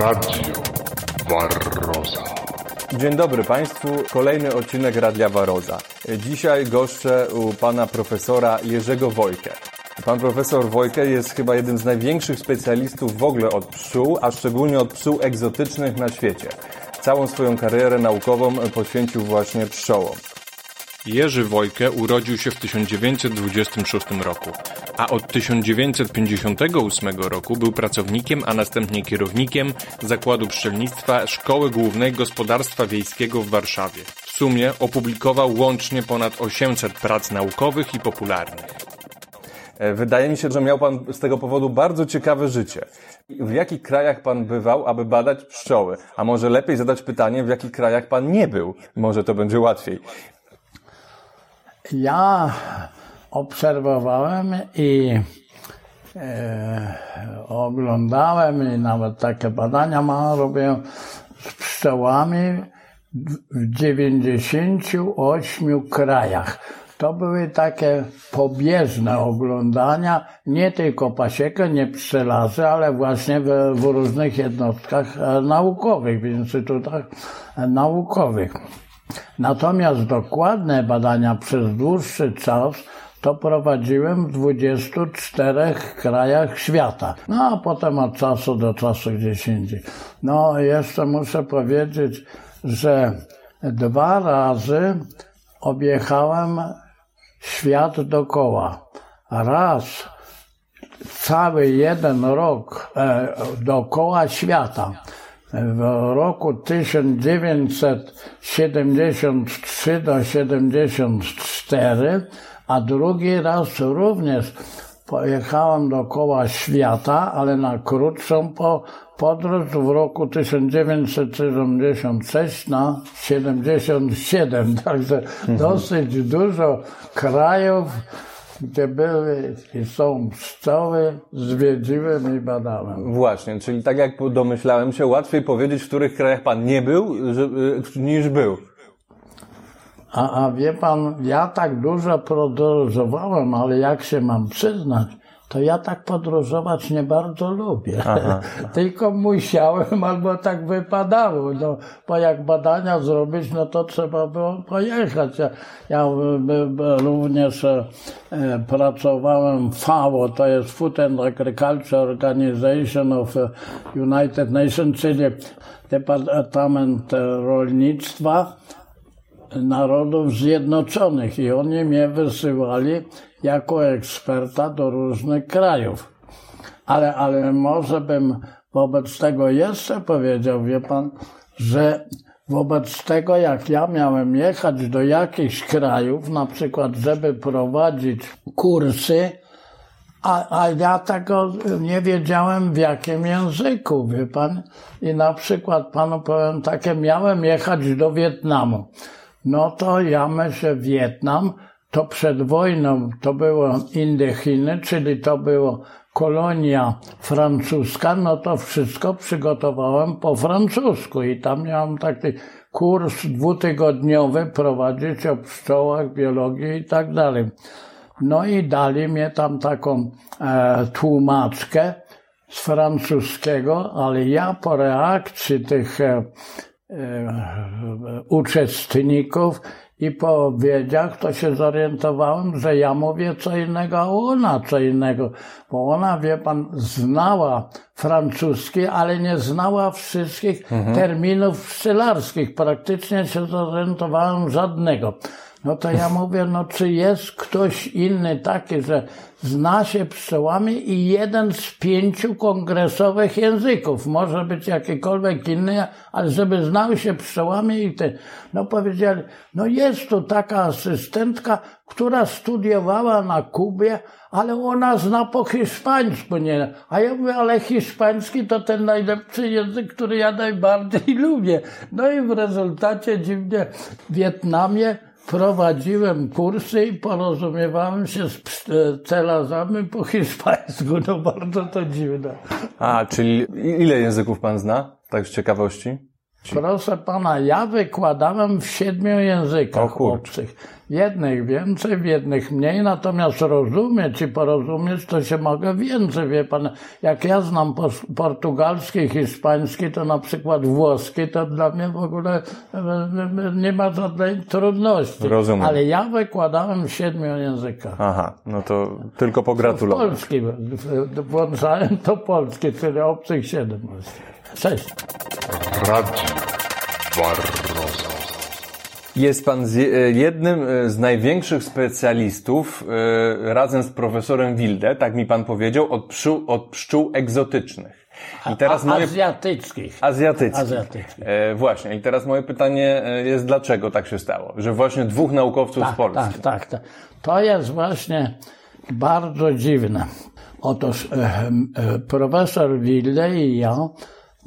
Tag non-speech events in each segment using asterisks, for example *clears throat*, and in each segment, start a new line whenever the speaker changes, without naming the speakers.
Radio Barroza.
Dzień dobry Państwu, kolejny odcinek Radia Waroza. Dzisiaj goszczę u pana profesora Jerzego Wojkę. Pan profesor Wojkę jest chyba jednym z największych specjalistów w ogóle od pszczół, a szczególnie od pszczół egzotycznych na świecie. Całą swoją karierę naukową poświęcił właśnie pszczołom. Jerzy Wojkę urodził się w 1926 roku, a od 1958 roku był pracownikiem, a następnie kierownikiem Zakładu Pszczelnictwa Szkoły Głównej Gospodarstwa Wiejskiego w Warszawie. W sumie opublikował łącznie ponad 800 prac naukowych i popularnych. E, Wydaje mi się, że miał Pan z tego powodu bardzo ciekawe życie. W jakich krajach Pan bywał, aby badać pszczoły? A może lepiej zadać pytanie, w jakich krajach Pan nie był? Może to będzie łatwiej.
Ja obserwowałem i e, oglądałem i nawet takie badania mam, robię z pszczołami w 98 krajach. To były takie pobieżne oglądania, nie tylko pasiekę, nie pszczelarzy, ale właśnie w, w różnych jednostkach e, naukowych, w instytutach e, naukowych. Natomiast dokładne badania przez dłuższy czas to prowadziłem w 24 krajach świata. No a potem od czasu do czasu gdzieś indziej. No jeszcze muszę powiedzieć, że dwa razy objechałem świat dookoła. Raz cały jeden rok e, dookoła świata. W roku 1973 do 74, a drugi raz również pojechałem dookoła świata, ale na krótszą po, podróż w roku 1976 na 77. *laughs* Także dosyć dużo krajów, gdzie były i są pszczoły, zwiedziłem i badałem.
Właśnie, czyli tak jak domyślałem się, łatwiej powiedzieć, w których krajach Pan nie był, y, niż był.
A, a wie pan, ja tak dużo podróżowałem, ale jak się mam przyznać, to ja tak podróżować nie bardzo lubię.
Aha. *laughs*
Tylko musiałem, albo tak wypadało. No, bo jak badania zrobić, no to trzeba było pojechać. Ja, ja również e, pracowałem w FAO, to jest Food and Agriculture Organization of United Nations, czyli Departament Rolnictwa. Narodów Zjednoczonych i oni mnie wysyłali jako eksperta do różnych krajów. Ale, ale może bym wobec tego jeszcze powiedział, wie pan, że wobec tego, jak ja miałem jechać do jakichś krajów, na przykład, żeby prowadzić kursy, a, a ja tego nie wiedziałem w jakim języku, wie pan. I na przykład panu powiem takie, miałem jechać do Wietnamu. No to ja myślę Wietnam, to przed wojną to było Indochiny, czyli to było kolonia francuska, no to wszystko przygotowałem po francusku i tam miałem taki kurs dwutygodniowy prowadzić o pszczołach, biologii i tak dalej. No i dali mnie tam taką e, tłumaczkę z francuskiego, ale ja po reakcji tych e, uczestników i po odpowiedziach to się zorientowałem, że ja mówię co innego, a ona co innego, bo ona, wie pan, znała francuski, ale nie znała wszystkich mhm. terminów pszczelarskich. Praktycznie się zorientowałem żadnego. No to ja mówię, no czy jest ktoś inny taki, że zna się pszczołami i jeden z pięciu kongresowych języków, może być jakikolwiek inny, ale żeby znał się pszczołami i ty. No powiedzieli, no jest tu taka asystentka, która studiowała na Kubie, ale ona zna po hiszpańsku, nie? A ja mówię, ale hiszpański to ten najlepszy język, który ja najbardziej *laughs* lubię. No i w rezultacie dziwnie w Wietnamie prowadziłem kursy i porozumiewałem się z celarzami po hiszpańsku. No bardzo to dziwne.
A, czyli ile języków pan zna? Tak z ciekawości?
Proszę pana, ja wykładałem w siedmiu językach obcych. W jednych więcej, w jednych mniej, natomiast rozumieć i porozumieć to się mogę więcej, wie pan. Jak ja znam portugalski, hiszpański, to na przykład włoski, to dla mnie w ogóle e, e, nie ma żadnej trudności.
Rozumiem.
Ale ja wykładałem w siedmiu językach.
Aha, no to tylko pogratulować.
Polski, włączałem to polski, czyli obcych siedem. Cześć.
Radio Barroso.
Jest pan z, e, jednym e, z największych specjalistów e, razem z profesorem Wilde, tak mi pan powiedział, od pszczół, od pszczół egzotycznych. I teraz moje...
Azjatyckich.
Azjatyckich.
Azjatyckich.
E, właśnie. I teraz moje pytanie jest, dlaczego tak się stało? Że właśnie dwóch naukowców z Polski.
Tak, tak, tak. To jest właśnie bardzo dziwne. Otóż e, e, profesor Wille i ja,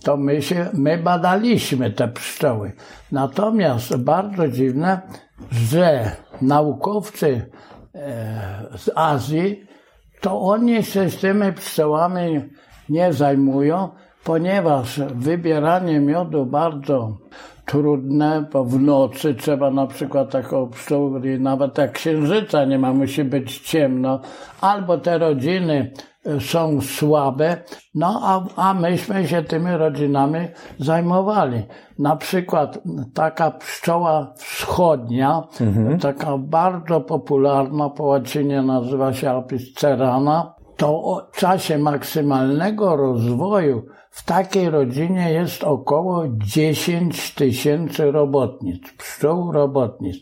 to my się, my badaliśmy te pszczoły. Natomiast bardzo dziwne, że naukowcy e, z Azji, to oni się z tymi pszczołami nie zajmują, ponieważ wybieranie miodu bardzo trudne, bo w nocy trzeba na przykład taką pszczół, i nawet jak księżyca nie ma, musi być ciemno, albo te rodziny są słabe, no a, a myśmy się tymi rodzinami zajmowali. Na przykład taka pszczoła wschodnia, taka bardzo popularna, po łacinie nazywa się Apis cerana, to o czasie maksymalnego rozwoju w takiej rodzinie jest około 10 tysięcy robotnic, pszczół robotnic.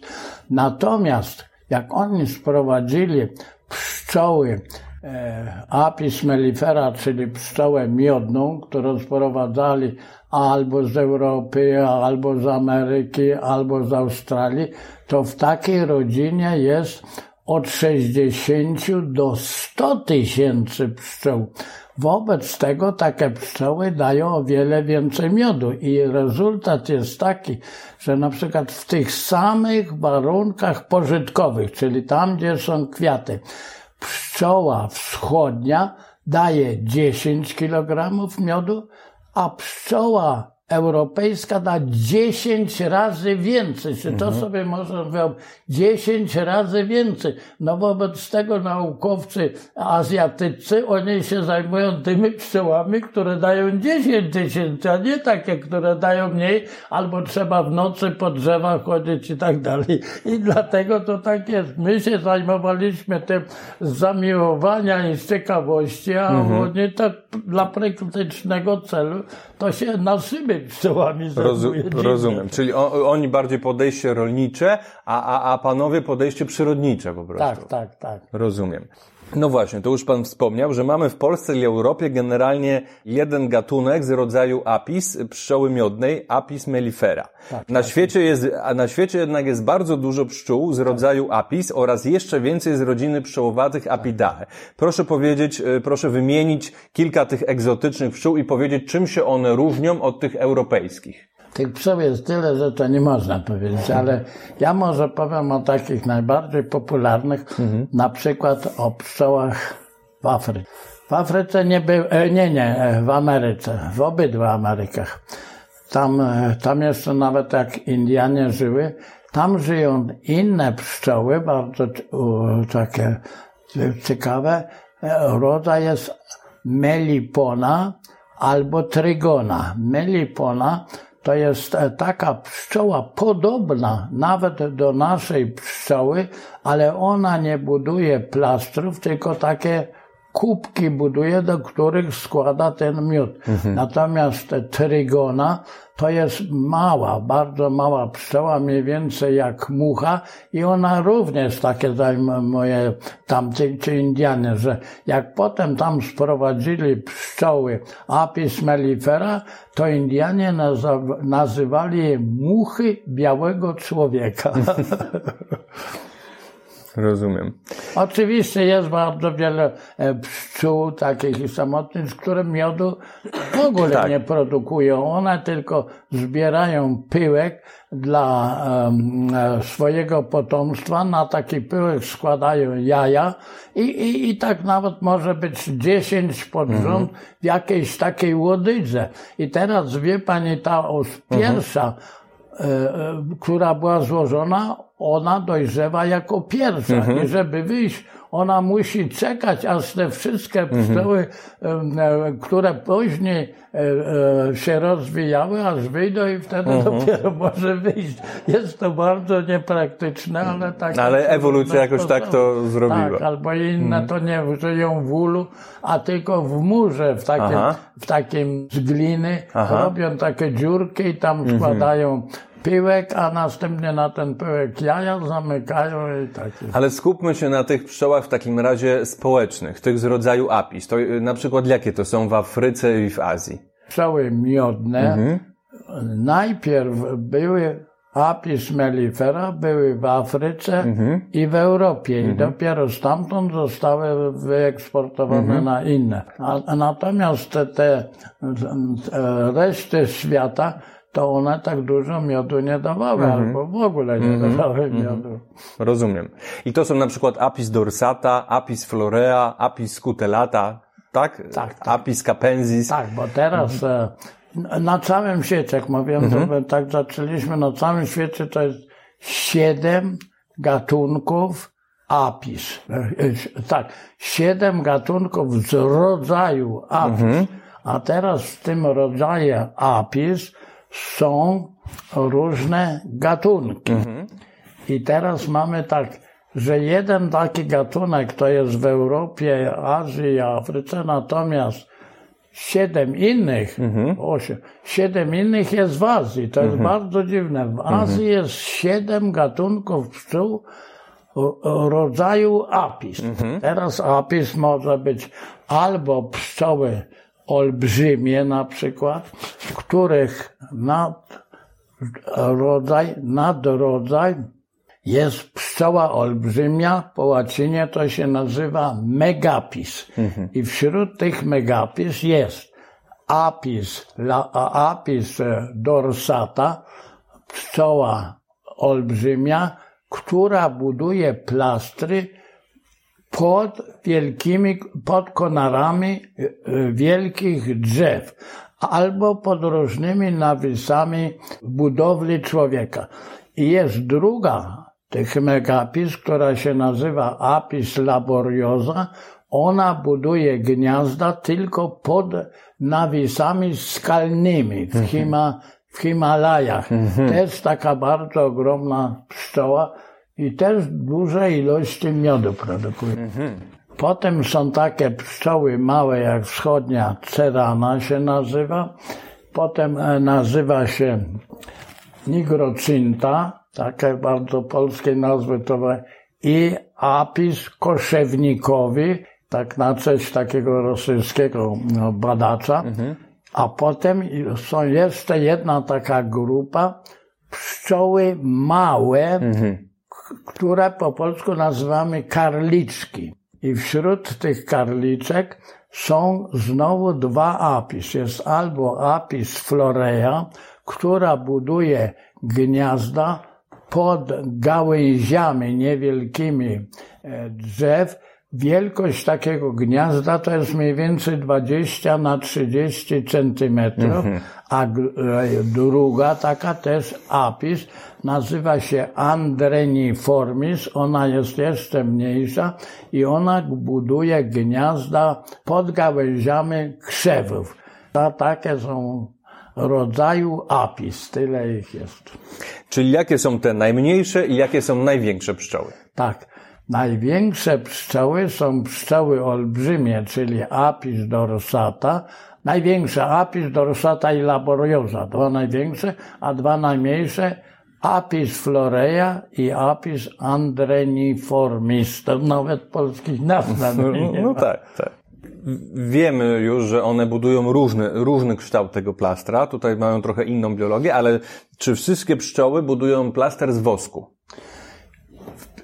Natomiast jak oni sprowadzili pszczoły Apis mellifera, czyli pszczołę miodną, którą sprowadzali albo z Europy, albo z Ameryki, albo z Australii, to w takiej rodzinie jest od 60 do 100 tysięcy pszczół. Wobec tego takie pszczoły dają o wiele więcej miodu i rezultat jest taki, że na przykład w tych samych warunkach pożytkowych, czyli tam, gdzie są kwiaty, pszczoła wschodnia daje 10 kg miodu, a pszczoła europejska da 10 razy więcej. Czy to sobie można wyobrazić? 10 razy więcej. No wobec tego naukowcy azjatycy, oni się zajmują tymi pszczołami, które dają 10 tysięcy, a nie takie, które dają mniej, albo trzeba w nocy po drzewach chodzić i tak dalej. I dlatego to tak jest. My się zajmowaliśmy tym z zamiłowania i z ciekawości, a oni tak dla praktycznego celu to się naszymi pszczołami
Rozu,
zajmuje. Dziwne.
rozumiem. Czyli oni bardziej podejście rolnicze, a, a, a panowie podejście przyrodnicze po prostu.
Tak, tak, tak.
Rozumiem. No właśnie, to już Pan wspomniał, że mamy w Polsce i Europie generalnie jeden gatunek z rodzaju apis, pszczoły miodnej, apis mellifera. na, świecie jest, a na świecie jednak jest bardzo dużo pszczół z rodzaju apis oraz jeszcze więcej z rodziny pszczołowatych apidae. Proszę powiedzieć, e, proszę wymienić kilka tych egzotycznych pszczół i powiedzieć, czym się one różnią od tych europejskich.
Tych pszczół jest tyle, że to nie można powiedzieć, ale ja może powiem o takich najbardziej popularnych, na przykład o pszczołach w Afryce. W Afryce nie był, e, nie, nie, e, w Ameryce, w obydwu Amerykach. Tam, e, tam jeszcze nawet jak Indianie żyły, tam żyją inne pszczoły, bardzo takie ciekawe. Rodzaj jest melipona albo trygona. Melipona to jest e, taka pszczoła podobna nawet do naszej pszczoły, ale ona nie buduje plastrów, tylko takie kubki buduje, do których składa ten miód. Natomiast trygona to jest mała, bardzo mała pszczoła, mniej więcej jak mucha i ona również takie zajmuje tamci czy Indianie, że jak potem tam sprowadzili pszczoły Apis mellifera, to Indianie nazywali je muchy białego człowieka. *laughs*
Rozumiem.
Oczywiście jest bardzo wiele e, pszczół takich samotnych, które miodu w ogóle
Tak.
nie produkują. One tylko zbierają pyłek dla e, swojego potomstwa. Na taki pyłek składają jaja i, i, i tak nawet może być 10 pod rząd w jakiejś takiej łodydze. I teraz wie pani, ta pierwsza e, która była złożona, ona dojrzewa jako pierwsza. I żeby wyjść, ona musi czekać, aż te wszystkie pszczoły, em, e, które później e, e, się rozwijały, aż wyjdą i wtedy dopiero może wyjść. Jest to bardzo niepraktyczne, ale tak.
Ale ewolucja jakoś tak to zrobiła.
Tak, albo inne to nie żyją w ulu, a tylko w murze, w takim,
Aha.
w takim z gliny,
Aha.
robią takie dziurki i tam składają pyłek, a następnie na ten pyłek jaja zamykają i tak jest.
Ale skupmy się na tych pszczołach w takim razie społecznych, tych z rodzaju apis. To y, na przykład jakie to są w Afryce i w Azji?
Pszczoły miodne najpierw były Apis mellifera były w Afryce i w Europie i dopiero stamtąd zostały wyeksportowane na inne. A, natomiast te, te e, reszty świata to one tak dużo miodu nie dawały, albo w ogóle nie dawały miodu.
Rozumiem. I to są na przykład apis dorsata, apis florea, apis scutellata, tak?
Tak, tak.
Apis capensis.
Tak, bo teraz e, na całym świecie, jak mówiłem, to tak zaczęliśmy, na całym świecie to jest siedem gatunków apis. E, e, Tak, siedem gatunków z rodzaju apis. A teraz w tym rodzaju apis są różne gatunki. I teraz mamy tak, że jeden taki gatunek to jest w Europie, Azji Afryce, natomiast siedem innych, osiem, siedem innych jest w Azji. To jest bardzo dziwne. W Azji jest siedem gatunków pszczół rodzaju apis. Teraz apis może być albo pszczoły olbrzymie na przykład, których nad rodzaj, nadrodzaj jest pszczoła olbrzymia, po łacinie to się nazywa megapis. I wśród tych megapis jest apis, la, apis e, dorsata, pszczoła olbrzymia, która buduje plastry pod wielkimi, pod konarami e, e, wielkich drzew albo pod różnymi nawisami budowli człowieka. I jest druga tych megapis, która się nazywa apis laboriosa. Ona buduje gniazda tylko pod nawisami skalnymi w, Hima, w Himalajach. Też taka bardzo ogromna pszczoła i też duże ilości miodu produkuje. Potem są takie pszczoły małe, jak wschodnia cerana się nazywa. Potem e, nazywa się nigrocynta, takie bardzo polskie nazwy to i apis koszewnikowy, tak na cześć takiego rosyjskiego no, badacza. A potem są jeszcze jedna taka grupa pszczoły małe, k- które po polsku nazywamy karliczki. I wśród tych karliczek są znowu dwa apis. Jest albo apis florea, która buduje gniazda pod gałęziami niewielkimi e, drzew. Wielkość takiego gniazda to jest mniej więcej 20 na 30 centymetrów, a g- e, druga taka też apis nazywa się Andreniformis. Ona jest jeszcze mniejsza i ona buduje gniazda pod gałęziami krzewów. A takie są rodzaju apis, tyle ich jest.
Czyli jakie są te najmniejsze i jakie są największe pszczoły?
Tak. Największe pszczoły są pszczoły olbrzymie, czyli Apis dorsata. Największe Apis dorsata i laboriosa, dwa największe, a dwa najmniejsze Apis florea i Apis andreniformis. To nawet polskich nazw *laughs*
No,
nie
no tak, tak. Wiemy już, że one budują różny, różny kształt tego plastra. Tutaj mają trochę inną biologię, ale czy wszystkie pszczoły budują plaster z wosku?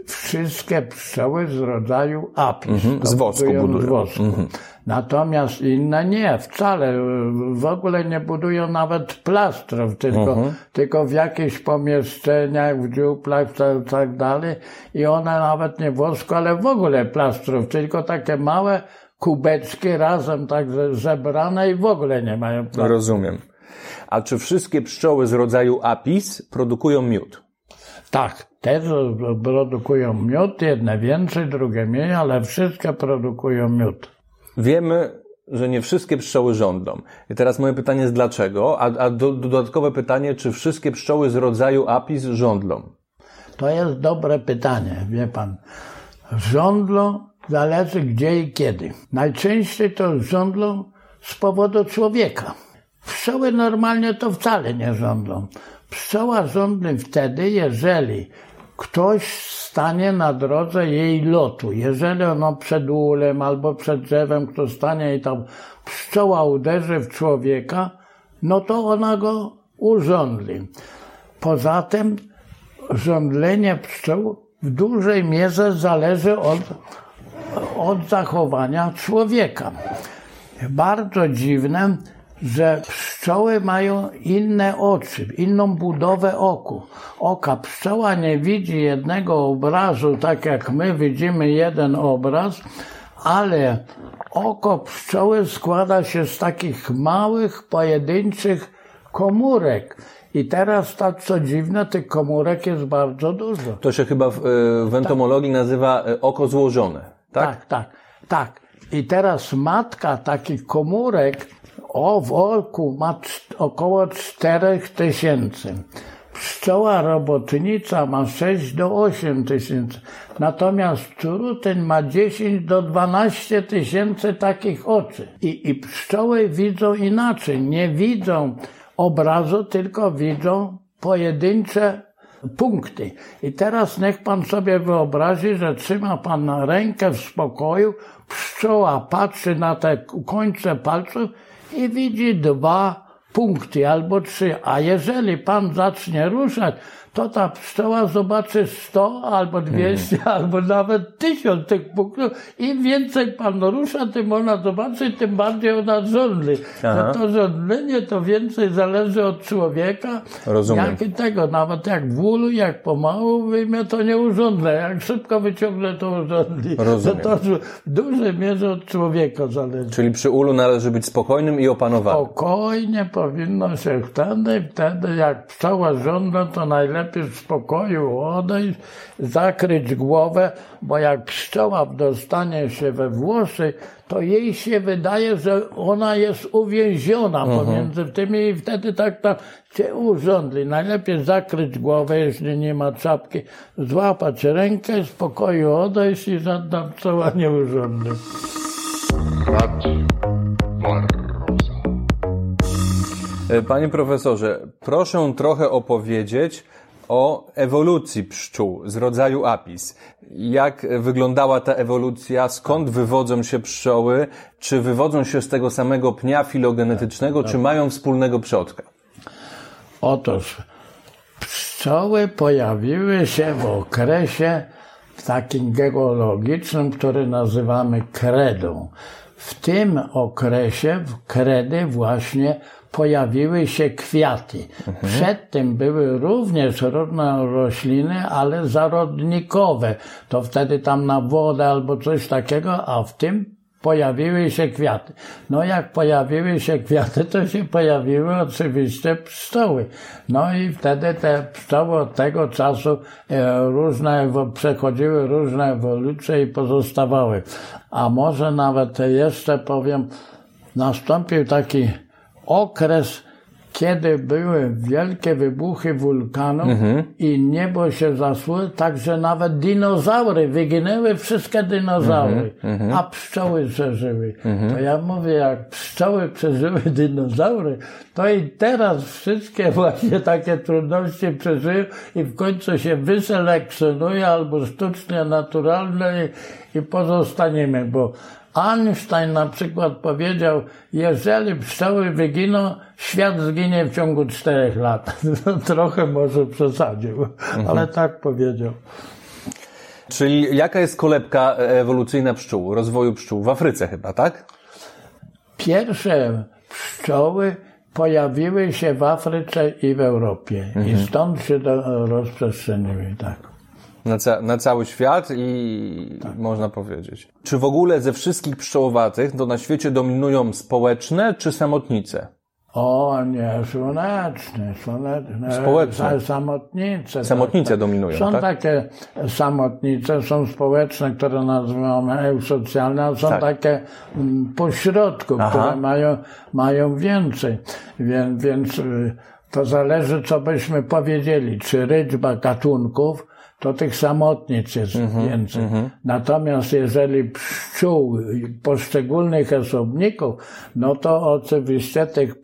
Wszystkie pszczoły z rodzaju apis.
Mhm, z wosku
budują. Z wosku. Natomiast inne nie, wcale. W ogóle nie budują nawet plastrów, tylko,
Mhm.
tylko w jakichś pomieszczeniach, w dziuplach, tak, tak dalej. I one nawet nie wosku, ale w ogóle plastrów, tylko takie małe kubeczki razem tak ze- zebrane i w ogóle nie mają plastrów.
Rozumiem. A czy wszystkie pszczoły z rodzaju apis produkują miód?
Tak, te produkują miód, jedne więcej, drugie mniej, ale wszystkie produkują miód.
Wiemy, że nie wszystkie pszczoły żądlą. I teraz moje pytanie jest dlaczego? A, a do, dodatkowe pytanie, czy wszystkie pszczoły z rodzaju apis żądlą?
To jest dobre pytanie, wie pan. Żądlą zależy gdzie i kiedy. Najczęściej to żądlą z powodu człowieka. Pszczoły normalnie to wcale nie żądlą. Pszczoła żądli wtedy, jeżeli ktoś stanie na drodze jej lotu. Jeżeli ono przed ulem albo przed drzewem ktoś stanie i tam pszczoła uderzy w człowieka, no to ona go urządli. Poza tym żądlenie pszczół w dużej mierze zależy od, od zachowania człowieka. Bardzo dziwne, że pszczoły mają inne oczy, inną budowę oku. Oka. Pszczoła nie widzi jednego obrazu, tak jak my widzimy jeden obraz, ale oko pszczoły składa się z takich małych, pojedynczych komórek. I teraz tak co dziwne, tych komórek jest bardzo dużo.
To się chyba w, e, w entomologii nazywa e, oko złożone, tak?
Tak, tak, tak. I teraz matka takich komórek o, w oku ma około 4 tysięcy. Pszczoła robotnica ma 6 do 8 tysięcy. Natomiast truteń ma 10 do 12 tysięcy takich oczy. I, I pszczoły widzą inaczej. Nie widzą obrazu, tylko widzą pojedyncze punkty. I teraz niech pan sobie wyobrazi, że trzyma pan rękę w spokoju, pszczoła patrzy na te końce palców i widzi dwa punkty albo trzy. A jeżeli pan zacznie ruszać, to ta pszczoła zobaczy 100 albo 200 albo nawet 1000 tych punktów. Im więcej pan rusza, tym ona zobaczy, tym bardziej ona żądli.
Aha.
No to żądlenie to więcej zależy od człowieka.
Rozumiem.
Jak i tego, nawet jak w ulu, jak pomału wyjmie, to nie urządlę. Jak szybko wyciągnę, to urządli.
Rozumiem.
To, to w dużej mierze od człowieka zależy.
Czyli przy ulu należy być spokojnym i opanowanym.
Spokojnie powinno się wtedy, wtedy jak pszczoła żąda, to najlepiej w spokoju odejść, zakryć głowę, bo jak pszczoła dostanie się we włosy, to jej się wydaje, że ona jest uwięziona pomiędzy tymi i wtedy tak tam cię urządli. Najlepiej zakryć głowę, jeśli nie ma czapki, złapać rękę, w spokoju odejść i żadna pszczoła nie urządli.
E, Panie profesorze, proszę trochę opowiedzieć o ewolucji pszczół z rodzaju apis. Jak wyglądała ta ewolucja? Skąd wywodzą się pszczoły? Czy wywodzą się z tego samego pnia filogenetycznego, czy mają wspólnego przodka?
Otóż pszczoły pojawiły się w okresie takim geologicznym, który nazywamy kredą. W tym okresie, kredy właśnie pojawiły się kwiaty. Przed tym były również różne rośliny, ale zarodnikowe. To wtedy tam na wodę albo coś takiego, a w tym pojawiły się kwiaty. No jak pojawiły się *laughs* kwiaty, to się pojawiły oczywiście pszczoły. No i wtedy te pszczoły od tego czasu e, różne, przechodziły różne ewolucje i pozostawały. A może nawet jeszcze powiem, nastąpił taki okres, kiedy były wielkie wybuchy wulkanów i niebo się zasło, także nawet dinozaury, wyginęły wszystkie dinozaury, a pszczoły przeżyły. To ja mówię, jak pszczoły przeżyły *laughs* dinozaury, to i teraz wszystkie *laughs* właśnie takie trudności przeżyły i w końcu się wyselekcjonuje albo sztucznie, naturalne i, i pozostaniemy, bo Einstein na przykład powiedział, jeżeli pszczoły wyginą, świat zginie w ciągu czterech lat. *laughs* No, trochę może przesadził, ale tak powiedział.
Czyli jaka jest kolebka ewolucyjna pszczół, rozwoju pszczół? W Afryce chyba, tak?
Pierwsze pszczoły pojawiły się w Afryce i w Europie. I stąd się to rozprzestrzeniły, tak.
Na, ca- na cały świat i można powiedzieć. Czy w ogóle ze wszystkich pszczołowatych to na świecie dominują społeczne czy samotnice?
O nie, słoneczne, słoneczne.
Społeczne.
Sa- Samotnice.
Samotnice
tak,
dominują,
Są
tak?
takie samotnice, są społeczne, które nazywamy eusocjalne, a są
Tak.
takie mm, pośrodku,
Aha.
które mają, mają więcej. Więc, więc y, to zależy, co byśmy powiedzieli, czy liczba gatunków, to tych samotnic jest
Mhm,
więcej. Natomiast jeżeli pszczół, poszczególnych osobników, no to oczywiście tych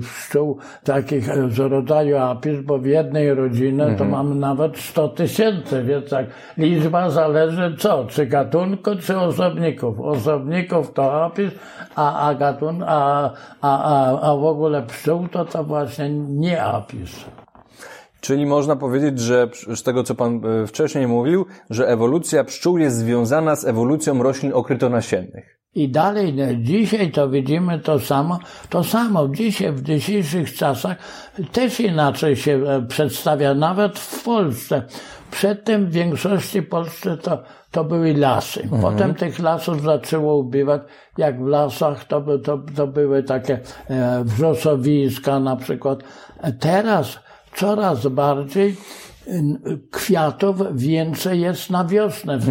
pszczół takich z rodzaju apis, bo w jednej rodzinie
Mhm.
to mamy nawet 100 tysięcy, więc tak liczba zależy co, czy gatunku, czy osobników. Osobników to apis, a, a, gatun, a, a, a, a w ogóle pszczół to to właśnie nie apis.
Czyli można powiedzieć, że z tego, co Pan e, wcześniej mówił, że ewolucja pszczół jest związana z ewolucją roślin okrytonasiennych.
I dalej, no, dzisiaj to widzimy to samo, to samo. Dzisiaj, w dzisiejszych czasach też inaczej się e, przedstawia, nawet w Polsce. Przedtem w większości Polsce to, to były lasy. Potem tych lasów zaczęło ubywać. Jak w lasach to, to, to były takie e, wrzosowiska na przykład. Teraz coraz bardziej kwiatów więcej jest na wiosnę. W,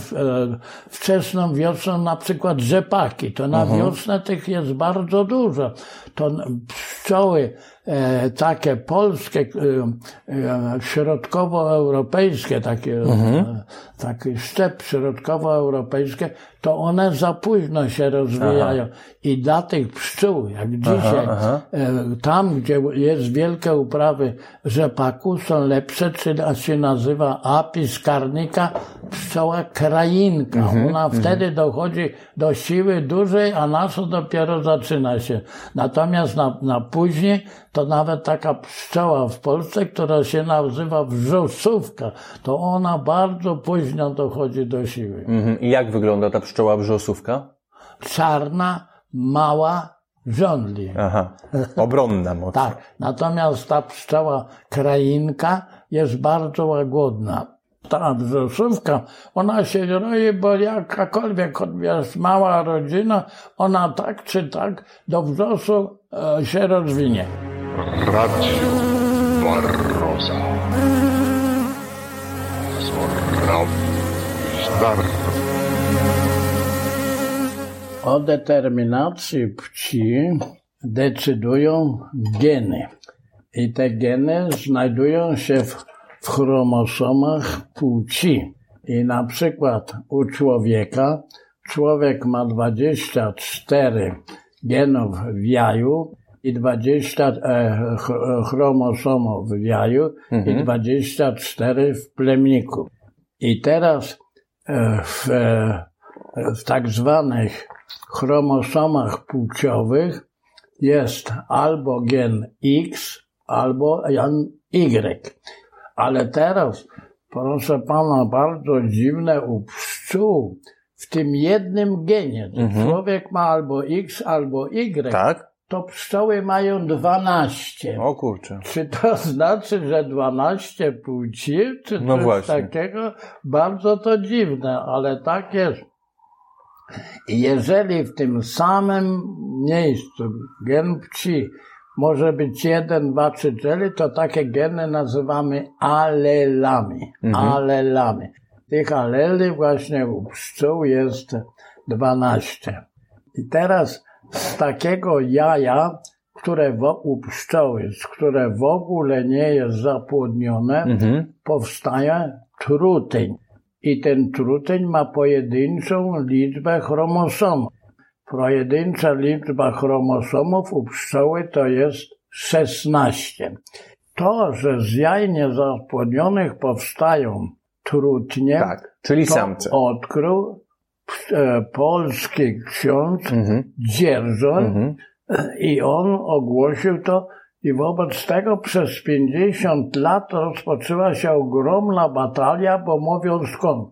w, e, wczesną wiosną na przykład rzepaki. To na wiosnę tych jest bardzo dużo. To pszczoły e, takie polskie, e, e, środkowoeuropejskie, takie, e, taki szczep środkowoeuropejskie, to one za późno się rozwijają. I dla tych pszczół, jak dzisiaj,
aha.
E, tam, gdzie jest wielkie uprawy rzepaku, są lepsze, czy się nazywa apis karnika, pszczoła krainka. Ona wtedy dochodzi do siły dużej, a nasza dopiero zaczyna się. Natomiast na, na później to nawet taka pszczoła w Polsce, która się nazywa wrzosówka, to ona bardzo późno dochodzi do siły.
Mhm. I jak wygląda ta pszczoła wrzosówka?
Czarna, mała, żądli.
Aha, obronna mocno.
Tak, natomiast ta pszczoła krainka jest bardzo łagodna. Ta wrzosówka, ona się roi, bo jakakolwiek jest mała rodzina, ona tak czy tak do wrzosu e, się rozwinie.
Radio Barroza.
O determinacji płci decydują geny. I te geny znajdują się w, w chromosomach płci. I na przykład u człowieka, człowiek ma 24 genów w jaju i 20 e, ch- chromosomów w jaju i 24 w plemniku. I teraz e, w, e, w tak zwanych chromosomach płciowych jest albo gen X, albo gen Y. Ale teraz, proszę pana, bardzo dziwne u pszczół, w tym jednym genie, to człowiek ma albo X, albo Y,
Tak?
to pszczoły mają 12.
O kurczę.
Czy to znaczy, że 12 płci, czy
No
coś
właśnie.
takiego? Bardzo to dziwne, ale tak jest. I jeżeli w tym samym miejscu gen płci może być jeden, dwa czy cztery, to takie geny nazywamy alelami. Alelami. Tych aleli właśnie u pszczół jest 12. I teraz z takiego jaja, które wo, u pszczoły, które w ogóle nie jest zapłodnione,
Mhm.
powstaje truteń. I ten truteń ma pojedynczą liczbę chromosomów. Pojedyncza liczba chromosomów u pszczoły to jest 16. To, że z jaj niezapłodnionych powstają trutnie,
Tak, czyli
to
samce.
odkrył e, polski ksiądz
Mhm.
Dzierżon
Mhm.
i on ogłosił to I wobec tego przez 50 lat rozpoczęła się ogromna batalia, bo mówią skąd?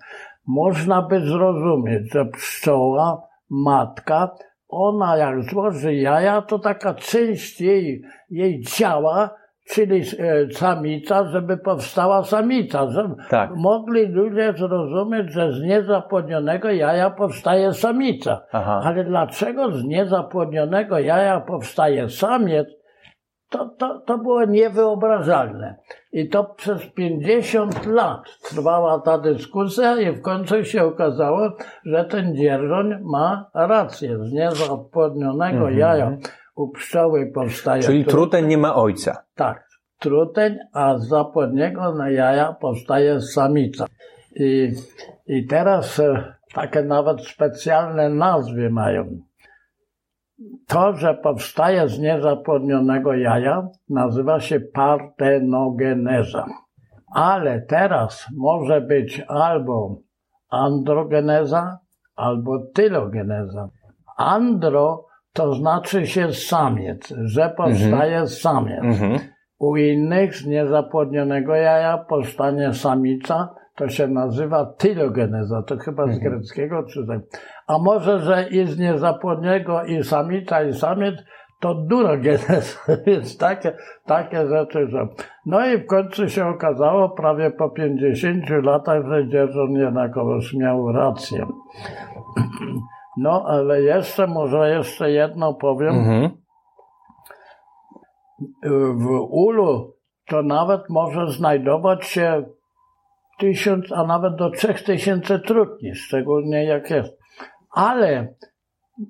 Można by zrozumieć, że pszczoła, matka, ona jak złoży jaja, to taka część jej, jej ciała, czyli e, samica, żeby powstała samica. Że
Tak.
Mogli ludzie zrozumieć, że z niezapłodnionego jaja powstaje samica.
Aha.
Ale dlaczego z niezapłodnionego jaja powstaje samiec, to, to, to było niewyobrażalne. I to przez 50 lat trwała ta dyskusja i w końcu się okazało, że ten dzierżoń ma rację. Z niezapłodnionego jaja u pszczoły powstaje
Mhm. Czyli
tru-
truteń nie ma ojca.
tak, truteń, a z zapłodniego na jaja powstaje samica. I, i teraz e, takie nawet specjalne nazwy mają. To, że powstaje z niezapłodnionego jaja, nazywa się partenogeneza. Ale teraz może być albo androgeneza, albo tylogeneza. Andro to znaczy się samiec, że powstaje samiec.
Mhm.
U innych z niezapłodnionego jaja powstanie samica, to się nazywa tylogeneza, to chyba z greckiego czy tak. A może, że i z niezapłodnionego i samica i samiec, to durogeneza, *laughs* więc takie, takie rzeczy są. No i w końcu się okazało, prawie po 50 latach, że dzierżon jednakowoż miał rację. *clears throat* No, ale jeszcze, może jeszcze jedno powiem
Mhm.
w ulu to nawet może znajdować się tysiąc, a nawet do trzech tysięcy trutni, szczególnie jak jest. Ale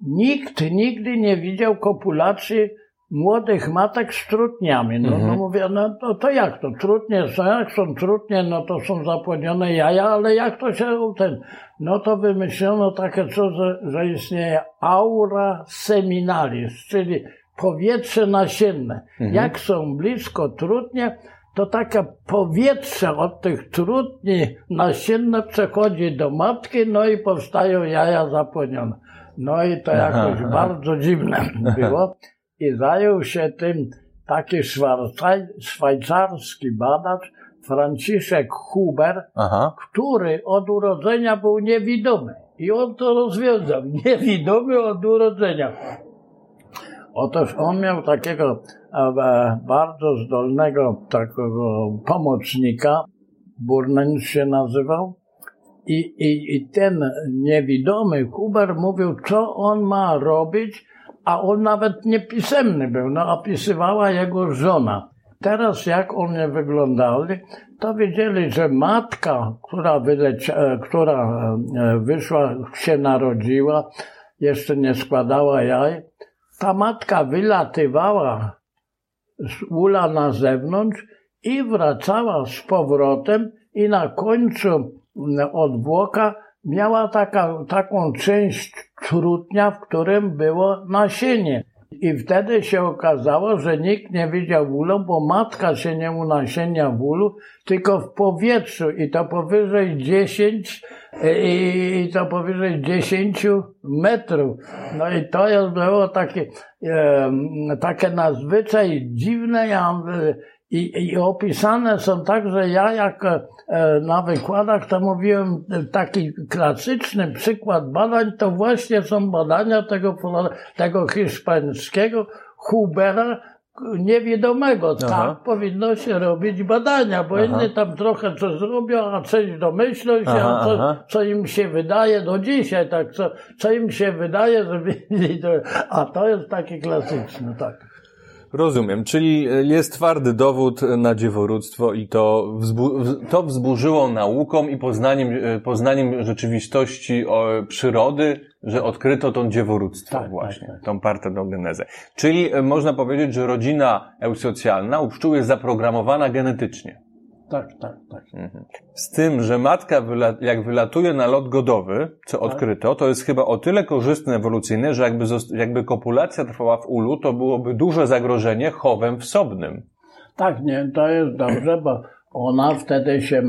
nikt nigdy nie widział kopulacji młodych matek z trutniami. No, no mówię, no to, to jak to? Trutnie są, jak są trutnie, no to są zapłodnione jaja, ale jak to się ten... No to wymyślono takie coś, że, że istnieje aura seminalis, czyli powietrze nasienne. Jak są blisko trutnie, to takie powietrze od tych trutni nasienne przechodzi do matki, no i powstają jaja zapłonione. No i to jakoś
aha.
bardzo dziwne było. I zajął się tym taki szwajca- szwajcarski badacz Franciszek Huber,
Aha.
który od urodzenia był niewidomy. I on to rozwiązał. Niewidomy od urodzenia. Otóż on miał takiego e, bardzo zdolnego takiego pomocnika, Burnen się nazywał. I, i, I ten niewidomy Huber mówił, co on ma robić, a on nawet niepisemny był, no opisywała jego żona. Teraz jak oni wyglądali, to wiedzieli, że matka, która, wylecia, e, która e, wyszła, się narodziła, jeszcze nie składała jaj, ta matka wylatywała z ula na zewnątrz i wracała z powrotem i na końcu mm, odwłoka miała taka, taką część trutnia, w którym było nasienie. I wtedy się okazało, że nikt nie widział ulu, bo matka się nie unasienia w ulu, tylko w powietrzu i to powyżej 10 i to powyżej 10 metrów. No i to jest było takie, e, takie nadzwyczaj dziwne ja, i, i opisane są tak, że ja jak e, na wykładach to mówiłem e, taki klasyczny przykład badań, to właśnie są badania tego, tego hiszpańskiego Hubera, niewiadomego.
Aha.
Tak powinno się robić badania, bo inni tam trochę co zrobią, a część domyślą się,
Aha,
co,
aha.
co im się wydaje do dzisiaj, tak, co, co im się wydaje, że *laughs* a to jest taki klasyczny, tak.
Rozumiem, czyli jest twardy dowód na dzieworództwo i to, wzbu- to wzburzyło nauką i poznaniem, e, poznaniem rzeczywistości o, przyrody, że odkryto tą dzieworództwo
Tak,
właśnie,
tak, tak.
tą partenogenezę. Czyli e, można powiedzieć, że rodzina eusocjalna u pszczół jest zaprogramowana genetycznie.
Tak, tak, tak.
Z tym, że matka wyla- jak wylatuje na lot godowy, co odkryto, to jest chyba o tyle korzystne ewolucyjnie, że jakby, zost- jakby kopulacja trwała w ulu, to byłoby duże zagrożenie chowem wsobnym.
Tak, nie, to jest dobrze, bo ona wtedy się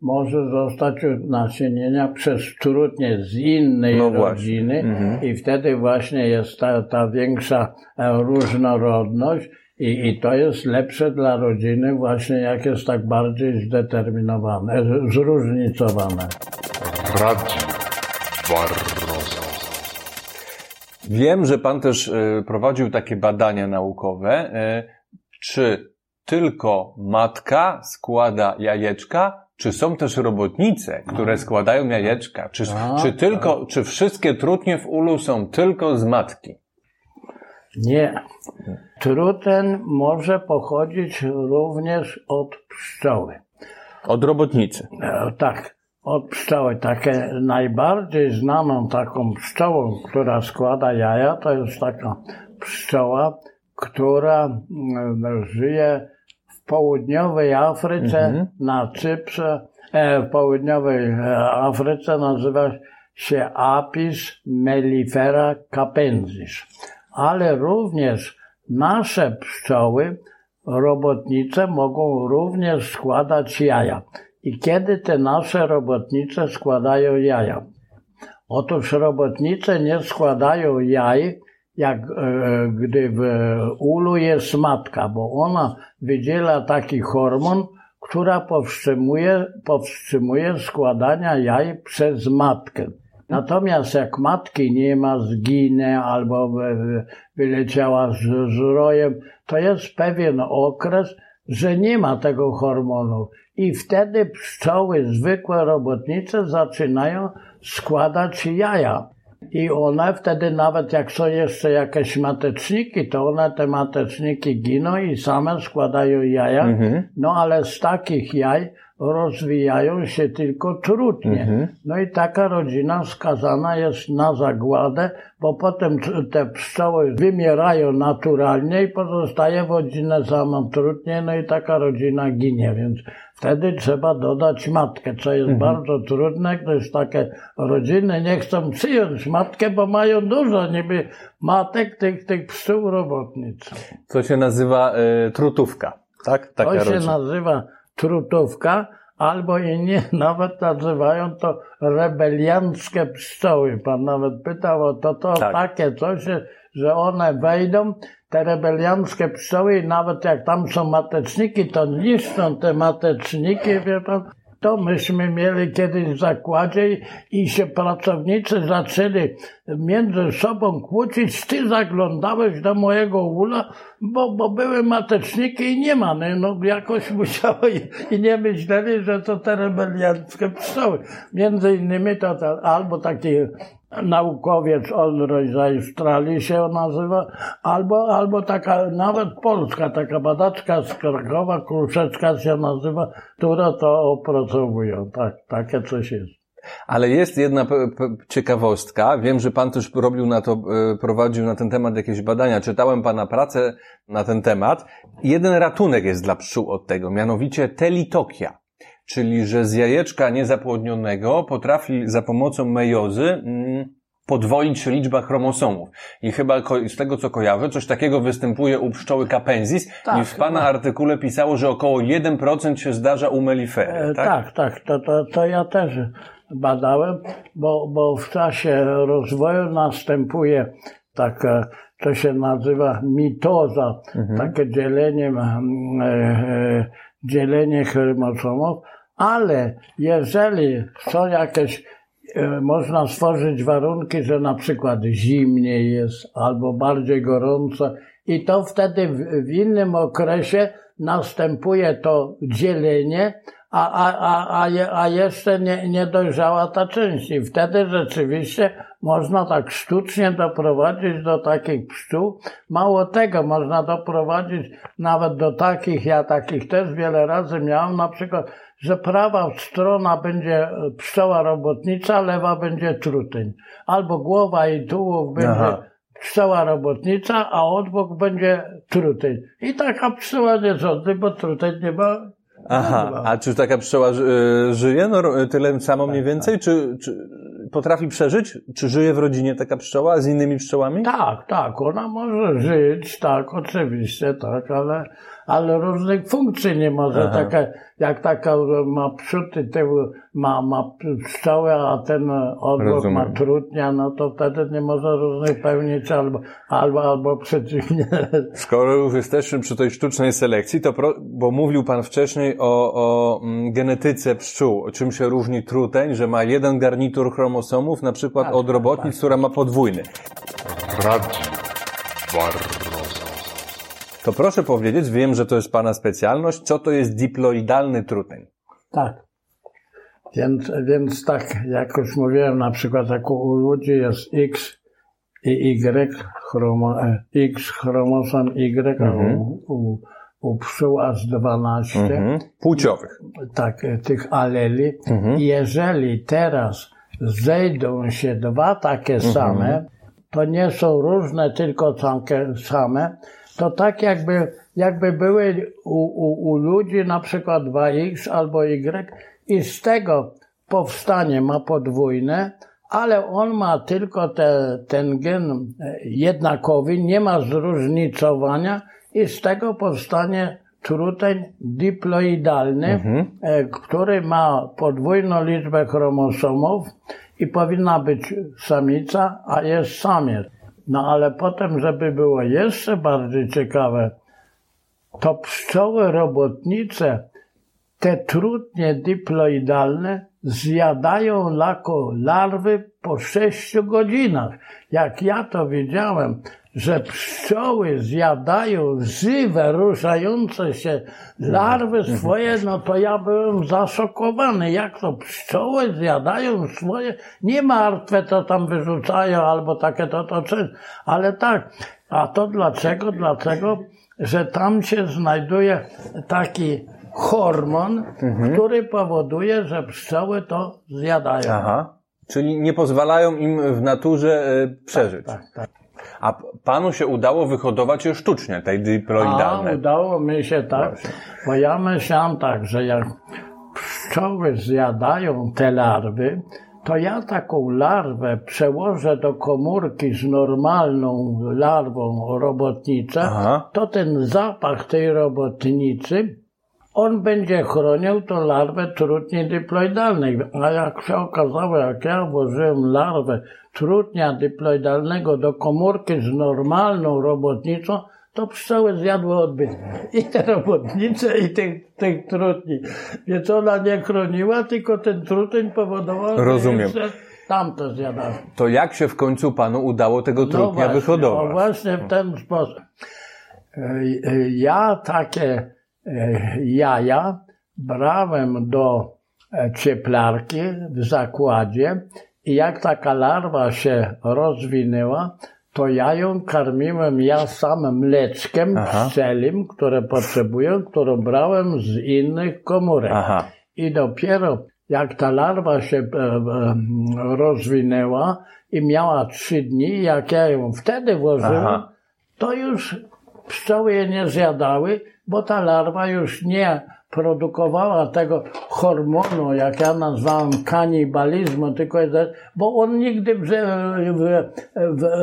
może zostać nasienienia przez trudnie z innej
No
rodziny i wtedy właśnie jest ta, ta większa e, różnorodność I, I to jest lepsze dla rodziny właśnie jak jest tak bardziej zdeterminowane, zróżnicowane.
Radio Barroza.
Wiem, że Pan też e, prowadził takie badania naukowe. E, Czy tylko matka składa jajeczka, czy są też robotnice, które składają jajeczka? Czy,
A,
czy tylko, czy wszystkie trutnie w ulu są tylko z matki?
Nie. Truten może pochodzić również od pszczoły.
Od robotnicy.
E, Tak, od pszczoły. Takie najbardziej znaną taką pszczołą, która składa jaja, to jest taka pszczoła, która mm, żyje w południowej Afryce, na Cyprze. E, w południowej e, Afryce nazywa się Apis mellifera capensis. Ale również nasze pszczoły robotnice mogą również składać jaja. I kiedy te nasze robotnice składają jaja? Otóż robotnice nie składają jaj, jak e, gdy w ulu jest matka, bo ona wydziela taki hormon, która powstrzymuje, powstrzymuje składania jaj przez matkę. Natomiast jak matki nie ma, zginie albo wy- wyleciała z, rojem, to jest pewien okres, że nie ma tego hormonu. I wtedy pszczoły, zwykłe robotnice, zaczynają składać jaja. I one wtedy nawet jak są jeszcze jakieś mateczniki, to one te mateczniki giną i same składają jaja. No ale z takich jaj rozwijają się tylko trudnie. No i taka rodzina skazana jest na zagładę, bo potem te pszczoły wymierają naturalnie i pozostaje rodzinę samą trudnie, no i taka rodzina ginie, więc wtedy trzeba dodać matkę, co jest bardzo trudne, gdyż takie rodziny nie chcą przyjąć matkę, bo mają dużo niby matek tych, tych pszczół robotnic.
Co się nazywa e, trutówka. Tak? Taka
To się
rodzina.
nazywa trutówka, albo inni *laughs* nawet nazywają to rebelianckie pszczoły. Pan nawet pytał o to, to
Tak.
takie coś, że one wejdą, te rebelianckie pszczoły i nawet jak tam są mateczniki, to niszczą te mateczniki, wie pan. To myśmy mieli kiedyś w zakładzie i- się pracownicy zaczęli między sobą kłócić. Ty zaglądałeś do mojego ula, bo, bo były mateczniki i nie ma. No, jakoś *laughs* musiało i, i nie myśleli, że to te rebelianckie pszczoły. Między innymi to, to albo taki naukowiec Olroy z Australii się nazywa, albo, albo taka nawet polska, taka badaczka z Krakowa, Kruszecka się nazywa, która to opracowują. Tak, takie coś jest.
Ale jest jedna ciekawostka. Wiem, że Pan też robił na to, e, prowadził na ten temat jakieś badania. Czytałem Pana pracę na ten temat. Jeden ratunek jest dla pszczół od tego, mianowicie telitokia. Czyli, że z jajeczka niezapłodnionego potrafi za pomocą mejozy mm, podwoić się liczba chromosomów. I chyba z tego, co kojarzę, coś takiego występuje u pszczoły capensis
Tak,
i w Pana artykule pisało, że około 1% się zdarza u melifery.
E,
tak?
Tak, tak, to, to, to ja też badałem, bo, bo w czasie rozwoju następuje taka, to się nazywa mitoza, takie dzielenie, mm, e, e, dzielenie chromosomów, ale jeżeli są jakieś, e, można stworzyć warunki, że na przykład zimniej jest albo bardziej gorąco i to wtedy w, w innym okresie następuje to dzielenie, a, a, a, a, a jeszcze nie, nie dojrzała ta część. I wtedy rzeczywiście można tak sztucznie doprowadzić do takich pszczół. Mało tego, można doprowadzić nawet do takich, ja takich też wiele razy miałem, na przykład, że prawa strona będzie pszczoła robotnicza, lewa będzie truteń. Albo głowa i tułów będzie
Aha.
pszczoła robotnicza, a odbok będzie truteń. I taka pszczoła nie rządzi, bo truteń nie ma.
Aha, a czy taka pszczoła y, żyje no, ro- tyle samo mniej więcej? Czy, czy potrafi przeżyć? Czy żyje w rodzinie taka pszczoła z innymi pszczołami?
Tak, tak, ona może żyć, tak, oczywiście, tak, ale, ale różnych funkcji nie może. Taka, jak taka ma przód i tył, ma, ma pszczołę, a ten odwrót
Rozumiem.
ma trutnia, no to wtedy nie może różnych pełnić albo, albo, albo przeciwnie. *laughs*
Skoro już jesteśmy przy tej sztucznej selekcji, to pro, bo mówił Pan wcześniej o, o mm, genetyce pszczół, czym się różni truteń, że ma jeden garnitur chromosomów, na przykład
Tak,
od
tak,
robotnic, która ma podwójny.
Radio Barroza.
To proszę powiedzieć, wiem, że to jest Pana specjalność, co to jest diploidalny truteń?
Tak. Więc, więc tak, jak już mówiłem, na przykład jak u- ludzi jest X i Y, chromo, e, X chromosom Y, a u, u, u pszczół aż 12,
Mhm. Płciowych.
tak, tych aleli. I jeżeli teraz zejdą się dwa takie same, to nie są różne, tylko takie same, to tak jakby, jakby były u, u, u ludzi na przykład 2x albo y i z tego powstanie ma podwójne, ale on ma tylko te, ten gen e, jednakowy, nie ma zróżnicowania i z tego powstanie truteń diploidalny, e, który ma podwójną liczbę chromosomów i powinna być samica, a jest samiec. No ale potem, żeby było jeszcze bardziej ciekawe, to pszczoły robotnice te trutnie diploidalne zjadają lako larwy po 6 godzinach. Jak ja to wiedziałem, że pszczoły zjadają żywe, ruszające się larwy swoje, no to ja byłem zaszokowany. Jak to pszczoły zjadają swoje, nie martwe to tam wyrzucają albo takie to to coś, ale tak. A to dlaczego? Dlatego, że tam się znajduje taki hormon, który powoduje, że pszczoły to zjadają.
Aha. Czyli nie pozwalają im w naturze e, przeżyć.
Tak, tak.
A Panu się udało wyhodować je sztucznie, tej
A
diploidalne.
udało mi się tak,
Właśnie.
bo ja myślałem tak, że jak pszczoły zjadają te larwy, to ja taką larwę przełożę do komórki z normalną larwą robotnicą,
Aha.
to ten zapach tej robotnicy, on będzie chronił tą larwę trutni diploidalnej. A jak się okazało, jak ja włożyłem larwę trutnia diploidalnego do komórki z normalną robotnicą, to pszczoły zjadły odbyt. I te robotnice, i tych, tych trutni. Więc ona nie chroniła, tylko ten truteń powodował,
Rozumiem.
że tamto zjadały.
To jak się w końcu Panu udało tego trutnia
No właśnie,
wyhodować?
No właśnie w ten sposób. E, e, Ja takie jaja brałem do e, cieplarki w zakładzie i jak taka larwa się rozwinęła, to ja ją karmiłem ja sam mleczkiem
Aha.
pszczelim, które potrzebują, którą brałem z innych komórek.
Aha.
I dopiero jak ta larwa się e, e, rozwinęła i miała trzy dni, jak ja ją wtedy włożyłem,
Aha.
to już pszczoły je nie zjadały, bo ta larwa już nie produkowała tego hormonu, jak ja nazwałem kanibalizmu, tylko bo on nigdy w, w,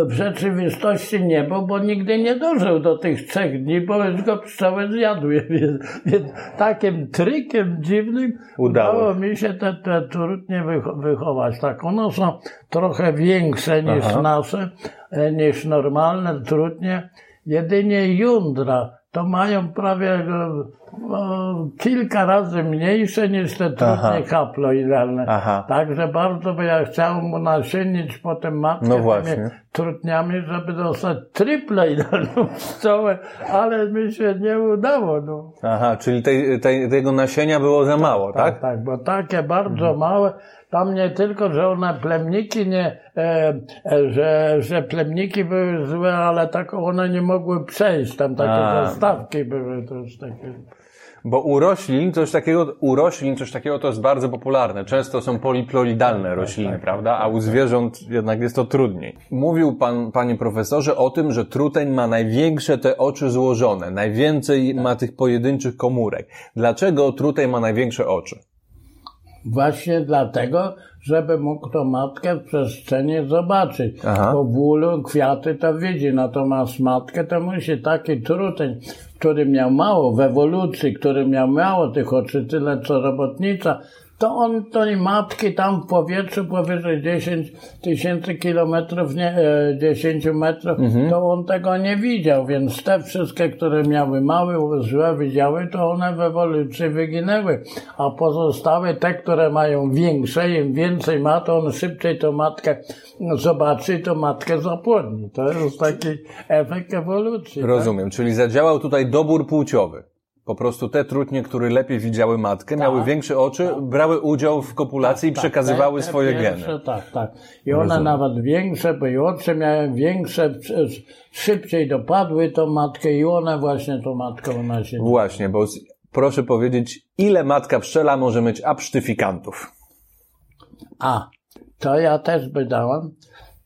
w, rzeczywistości nie był, bo nigdy nie dożył do tych trzech dni, bo już go pszczoły zjadły. *laughs* Więc, więc takim trikiem dziwnym
Udało
udało mi się te, te trudnie wych- wychować. Tak, one są trochę większe niż
Aha.
nasze, e, niż normalne trudnie. Jedynie jądra to mają prawie no, kilka razy mniejsze niż te trudnie haploidalne. Także bardzo by ja chciał mu nasienić potem matkę
No właśnie.
trudniami, żeby dostać triploidalną pszczołę, ale mi się nie udało. No.
Aha, czyli tego nasienia było za mało, tak?
Tak, tak, bo takie bardzo małe, tam nie tylko, że one plemniki nie, e, e, że, że plemniki były złe, ale tak one nie mogły przejść, tam takie
A.
zastawki były też takie.
Bo u roślin coś takiego, u roślin coś takiego to jest bardzo popularne. Często są poliploidalne rośliny, prawda? A u zwierząt jednak jest to trudniej. Mówił pan, panie profesorze, o tym, że truteń ma największe te oczy złożone, najwięcej ma tych pojedynczych komórek. Dlaczego truteń ma największe oczy?
Właśnie dlatego, żeby mógł tą matkę w przestrzeni zobaczyć.
Aha.
Bo bólu, kwiaty to widzi, natomiast matkę to musi taki truteń, który miał mało w ewolucji, który miał mało tych oczy, tyle co robotnica, to on, to i matki tam w powietrzu powyżej 10 tysięcy kilometrów, nie, e, 10 metrów, to on tego nie widział, więc te wszystkie, które miały małe, złe widziały, to one w ewolucji wyginęły, a pozostałe, te, które mają większe, im więcej ma, to on szybciej tą matkę zobaczy i tą matkę zapłodni. To jest taki efekt ewolucji. tak?
Rozumiem, czyli zadziałał tutaj dobór płciowy. Po prostu te trutnie, które lepiej widziały matkę, miały większe oczy, brały udział w kopulacji i
Tak,
przekazywały
te- te
swoje
pierwsze,
geny.
Tak, tak. I one
Rozumiem.
nawet większe, bo i oczy miały większe, szybciej dopadły tą matkę i one właśnie tą matkę unosiły.
Właśnie, bo z- proszę powiedzieć, ile matka pszczela może mieć absztyfikantów?
A, to ja też by dałem.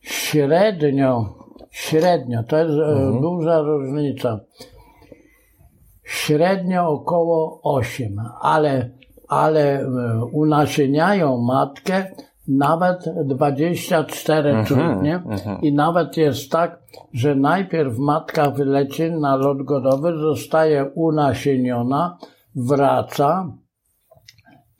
Średnio, średnio, to jest e, duża różnica. Średnio około 8, ale, ale e, unasieniają matkę nawet 24 trudnie. i nawet jest tak, że najpierw matka wyleci na lot godowy, zostaje unasieniona, wraca,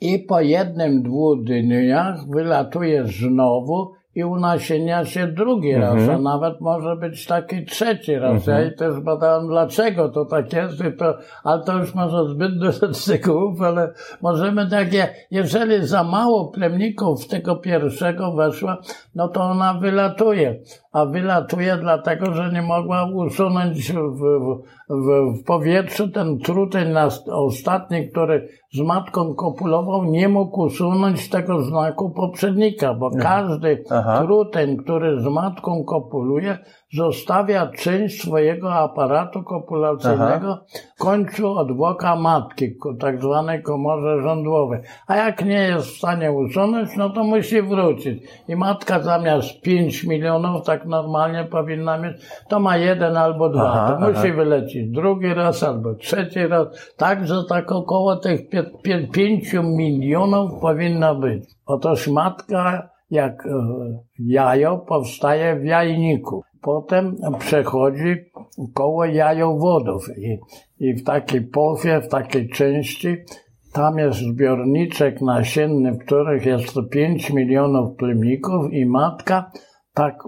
i po jednym, dwóch dniach wylatuje znowu i unasienia się drugi raz, a nawet może być taki trzeci raz. Ja i też badałem dlaczego to tak jest, i to, ale to już może zbyt *laughs* dużo szczegółów, ale możemy takie, jeżeli za mało plemników tego pierwszego weszło, no to ona wylatuje. A wylatuje dlatego, że nie mogła usunąć w, w, w, powietrzu ten truteń ostatni, który z matką kopulował, nie mógł usunąć tego znaku poprzednika, bo każdy
Aha.
truteń, który z matką kopuluje, zostawia część swojego aparatu kopulacyjnego w końcu odwłoka matki, tak zwanej komorze żądłowej. A jak nie jest w stanie usunąć, no to musi wrócić. I matka zamiast 5 milionów, tak normalnie powinna mieć, to ma jeden albo dwa.
Aha,
to musi wylecieć drugi raz albo trzeci raz. Tak, że tak około tych 5 milionów powinno być. Otóż matka, jak e, jajo, powstaje w jajniku. Potem przechodzi koło jajowodów i, i w takiej połowie, w takiej części tam jest zbiorniczek nasienny, w których jest to 5 milionów plemników i matka tak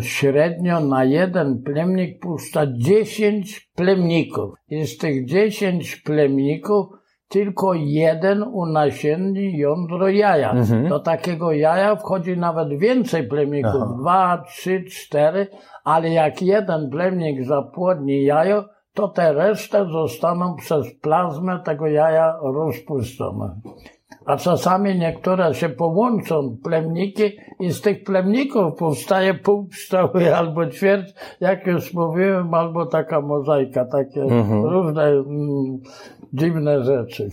średnio na jeden plemnik puszcza 10 plemników. I z tych 10 plemników tylko jeden unasienni jądro jaja. Do takiego jaja wchodzi nawet więcej plemników, dwa, trzy, cztery, ale jak jeden plemnik zapłodni jajo, to te resztę zostaną przez plazmę tego jaja rozpuszczone. A czasami niektóre się połączą, plemniki, i z tych plemników powstaje pół pszczoły *laughs* albo ćwierć, jak już mówiłem, albo taka mozaika, takie różne mm, dziwne rzeczy.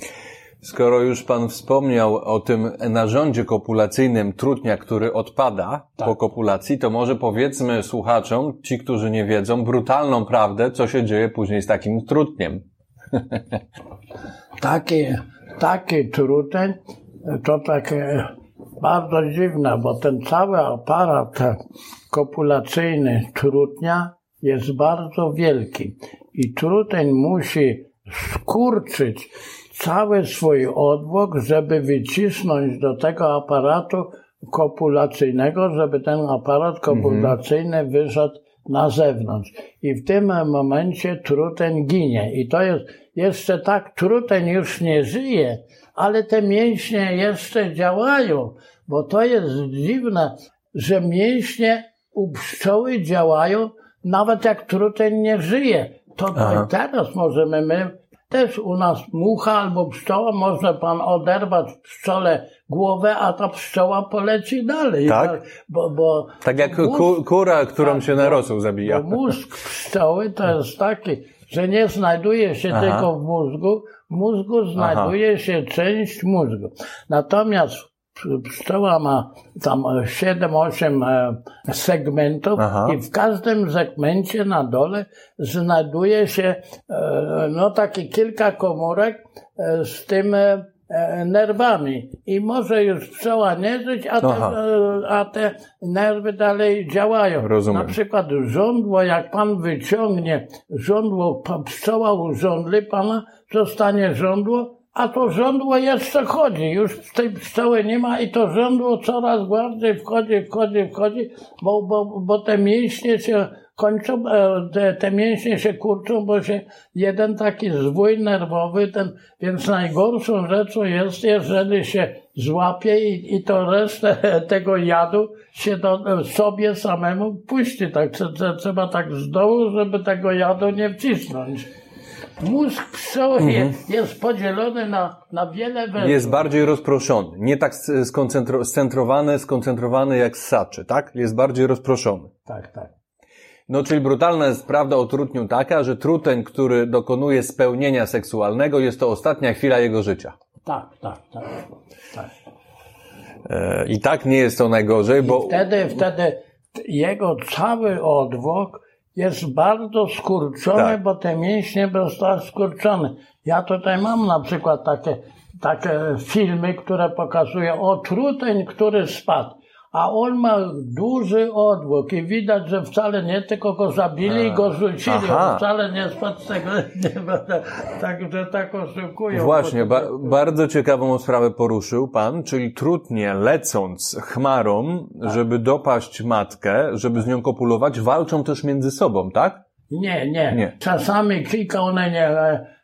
Skoro już Pan wspomniał o tym narządzie kopulacyjnym trutnia, który odpada po kopulacji, to może powiedzmy słuchaczom, ci, którzy nie wiedzą, brutalną prawdę, co się dzieje później z takim trutniem. *laughs*
Taki, taki truteń to takie bardzo dziwne, bo ten cały aparat kopulacyjny trutnia jest bardzo wielki i truteń musi skurczyć cały swój odwłok, żeby wycisnąć do tego aparatu kopulacyjnego, żeby ten aparat kopulacyjny wyszedł na zewnątrz. I w tym momencie truteń ginie. I to jest jeszcze tak, truteń już nie żyje, ale te mięśnie jeszcze działają, bo to jest dziwne, że mięśnie u pszczoły działają, nawet jak truteń nie żyje. To, teraz możemy my też u nas mucha albo pszczoła, może pan oderwać pszczole głowę, a ta pszczoła poleci dalej.
Tak?
Bo, bo
Tak jak
mózg-
ku, kura, którą
tak,
się na rosół zabija.
bo mózg pszczoły to jest taki, że nie znajduje się
Aha.
tylko w mózgu, w mózgu znajduje się część mózgu. Natomiast pszczoła ma tam 7-8 e, segmentów
Aha.
i w każdym segmencie na dole znajduje się e, no takie kilka komórek e, z tym e, e, nerwami i może już pszczoła nie żyć, a te,
Aha.
e, a te nerwy dalej działają.
Rozumiem.
Na przykład żądło, jak pan wyciągnie żądło, pszczoła urządli pana, zostanie żądło, a to żądło jeszcze chodzi. Już z tej pszczoły nie ma i to żądło coraz bardziej wchodzi, wchodzi, wchodzi, bo, bo, bo te mięśnie się kończą, e, te, te mięśnie się kurczą, bo się jeden taki zwój nerwowy, ten, więc najgorszą rzeczą jest, jeżeli się złapie i, i to resztę *laughs* tego jadu się do, sobie samemu puści. Tak, trze- trze- trzeba tak z dołu, żeby tego jadu nie wcisnąć. Mózg pszczoły jest, jest podzielony na, na wiele węzłów.
Jest bardziej rozproszony. Nie tak skoncentro- scentrowany, skoncentrowany jak ssaczy, tak? Jest bardziej rozproszony.
Tak, tak.
No, czyli brutalna jest prawda o trutniu taka, że truteń, który dokonuje spełnienia seksualnego, jest to ostatnia chwila jego życia.
Tak, tak, tak. tak.
E, I tak nie jest to najgorzej, bo...
Wtedy, wtedy jego cały odwłok jest bardzo skurczony,
Tak.
bo te mięśnie zostały skurczone. Ja tutaj mam na przykład takie, takie filmy, które pokazują o truteń, który spadł. A on ma duży odwłok i widać, że wcale nie tylko go zabili i go rzucili,
Aha.
on wcale nie spadł z tego, *laughs* nie będę, tak, tak oszukują.
Właśnie, ba bardzo ciekawą sprawę poruszył Pan, czyli trutnie lecąc chmarą, żeby dopaść matkę, żeby z nią kopulować, walczą też między sobą, tak?
Nie, nie,
Nie.
Czasami kilka one nie,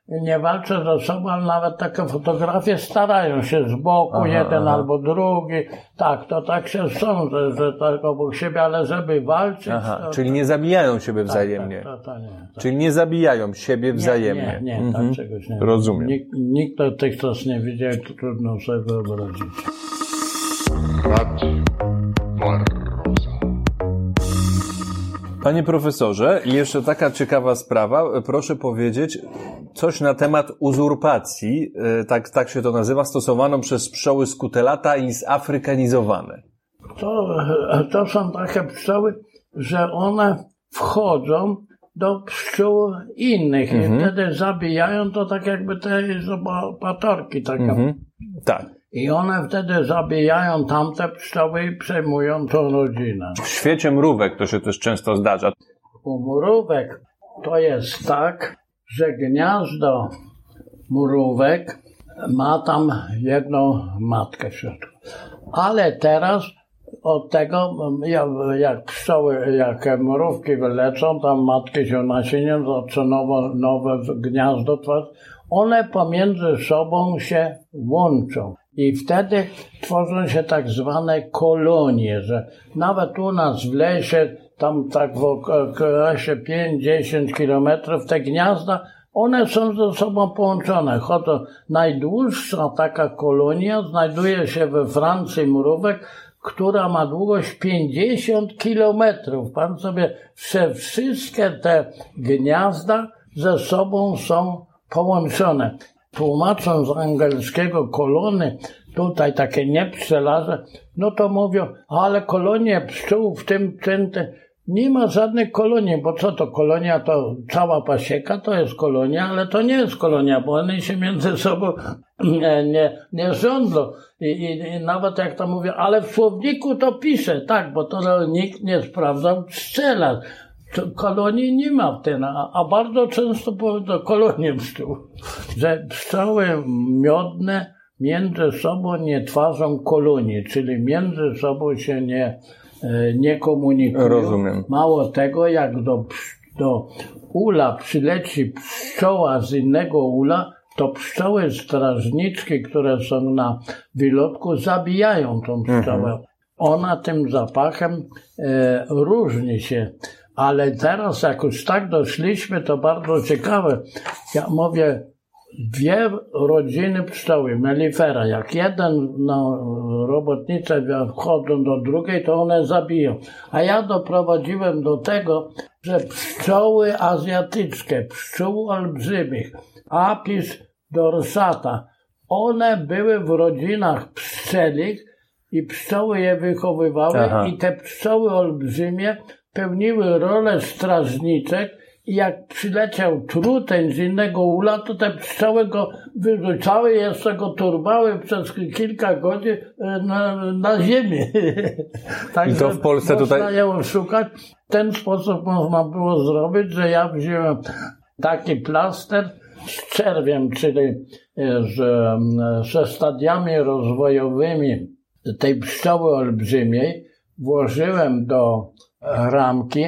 nie walczą ze sobą, ale nawet takie fotografie starają się z boku,
Aha,
jeden
aha.
albo drugi. Tak, to tak się są, że, że tak obok siebie, ale żeby walczyć,
Aha,
to,
czyli nie zabijają siebie
tak,
wzajemnie.
Tak, to, to nie. To.
Czyli nie zabijają siebie wzajemnie.
Nie, nie,
Mhm.
tak czegoś nie
Rozumiem.
Nikt, nikt dotychczas nie widział, to trudno sobie wyobrazić.
Radio Barroza.
Panie profesorze, jeszcze taka ciekawa sprawa, proszę powiedzieć coś na temat uzurpacji, e, tak, tak się to nazywa, stosowaną przez pszczoły skutelata i zafrykanizowane.
To, to są takie pszczoły, że one wchodzą do pszczół innych
Mhm.
i wtedy zabijają to tak jakby te takie.
Mhm. Tak.
I one wtedy zabijają tamte pszczoły i przejmują tą rodzinę.
W świecie mrówek to się też często zdarza.
U mrówek to jest tak, że gniazdo mrówek ma tam jedną matkę w środku. Ale teraz od tego, jak, pszczoły, jak mrówki wylecą, tam matki się nasieniem, zaczyna nowe, nowe gniazdo tworzyć, one pomiędzy sobą się łączą. I wtedy tworzą się tak zwane kolonie, że nawet u nas w lesie, tam tak w okresie 5-10 kilometrów, te gniazda, one są ze sobą połączone. Chodzą, najdłuższa taka kolonia znajduje się we Francji mrówek, która ma długość 50 kilometrów. Pan sobie, że wszystkie te gniazda ze sobą są połączone. Tłumacząc z angielskiego kolony, tutaj takie nie pszczelarze, no to mówią, ale kolonie pszczół w tym, tym, tym, nie ma żadnych kolonii, bo co to kolonia, to cała pasieka to jest kolonia, ale to nie jest kolonia, bo one się między sobą nie, nie, nie rządzą. I, i, I nawet jak to mówię, ale w słowniku to pisze, tak, bo to nikt nie sprawdzał pszczelarz. Kolonii nie ma w tym, a, a bardzo często powiedzą kolonie pszczół, że pszczoły miodne między sobą nie tworzą kolonii, czyli między sobą się nie, e, nie komunikują.
Rozumiem.
Mało tego, jak do, do ula przyleci pszczoła z innego ula, to pszczoły strażniczki, które są na wylotku, zabijają tą pszczołę. Ona tym zapachem e, różni się. Ale teraz, jak już tak doszliśmy, to bardzo ciekawe. Ja mówię, dwie rodziny pszczoły, melifera, jak jeden no, robotnice wchodzą do drugiej, to one zabiją. A ja doprowadziłem do tego, że pszczoły azjatyczne, pszczół olbrzymich, apis dorsata, one były w rodzinach pszczelich i pszczoły je wychowywały
Aha.
i te pszczoły olbrzymie pełniły rolę strażniczek i jak przyleciał truteń z innego ula, to te pszczoły go wyrzucały, jeszcze go turbały przez kilka godzin e, na, na ziemię. *laughs*
I to w Polsce
można
tutaj-
ją szukać. W ten sposób można było zrobić, że ja wziąłem taki plaster z czerwiem, czyli e, z, e, ze stadiami rozwojowymi tej pszczoły olbrzymiej, włożyłem do ramki,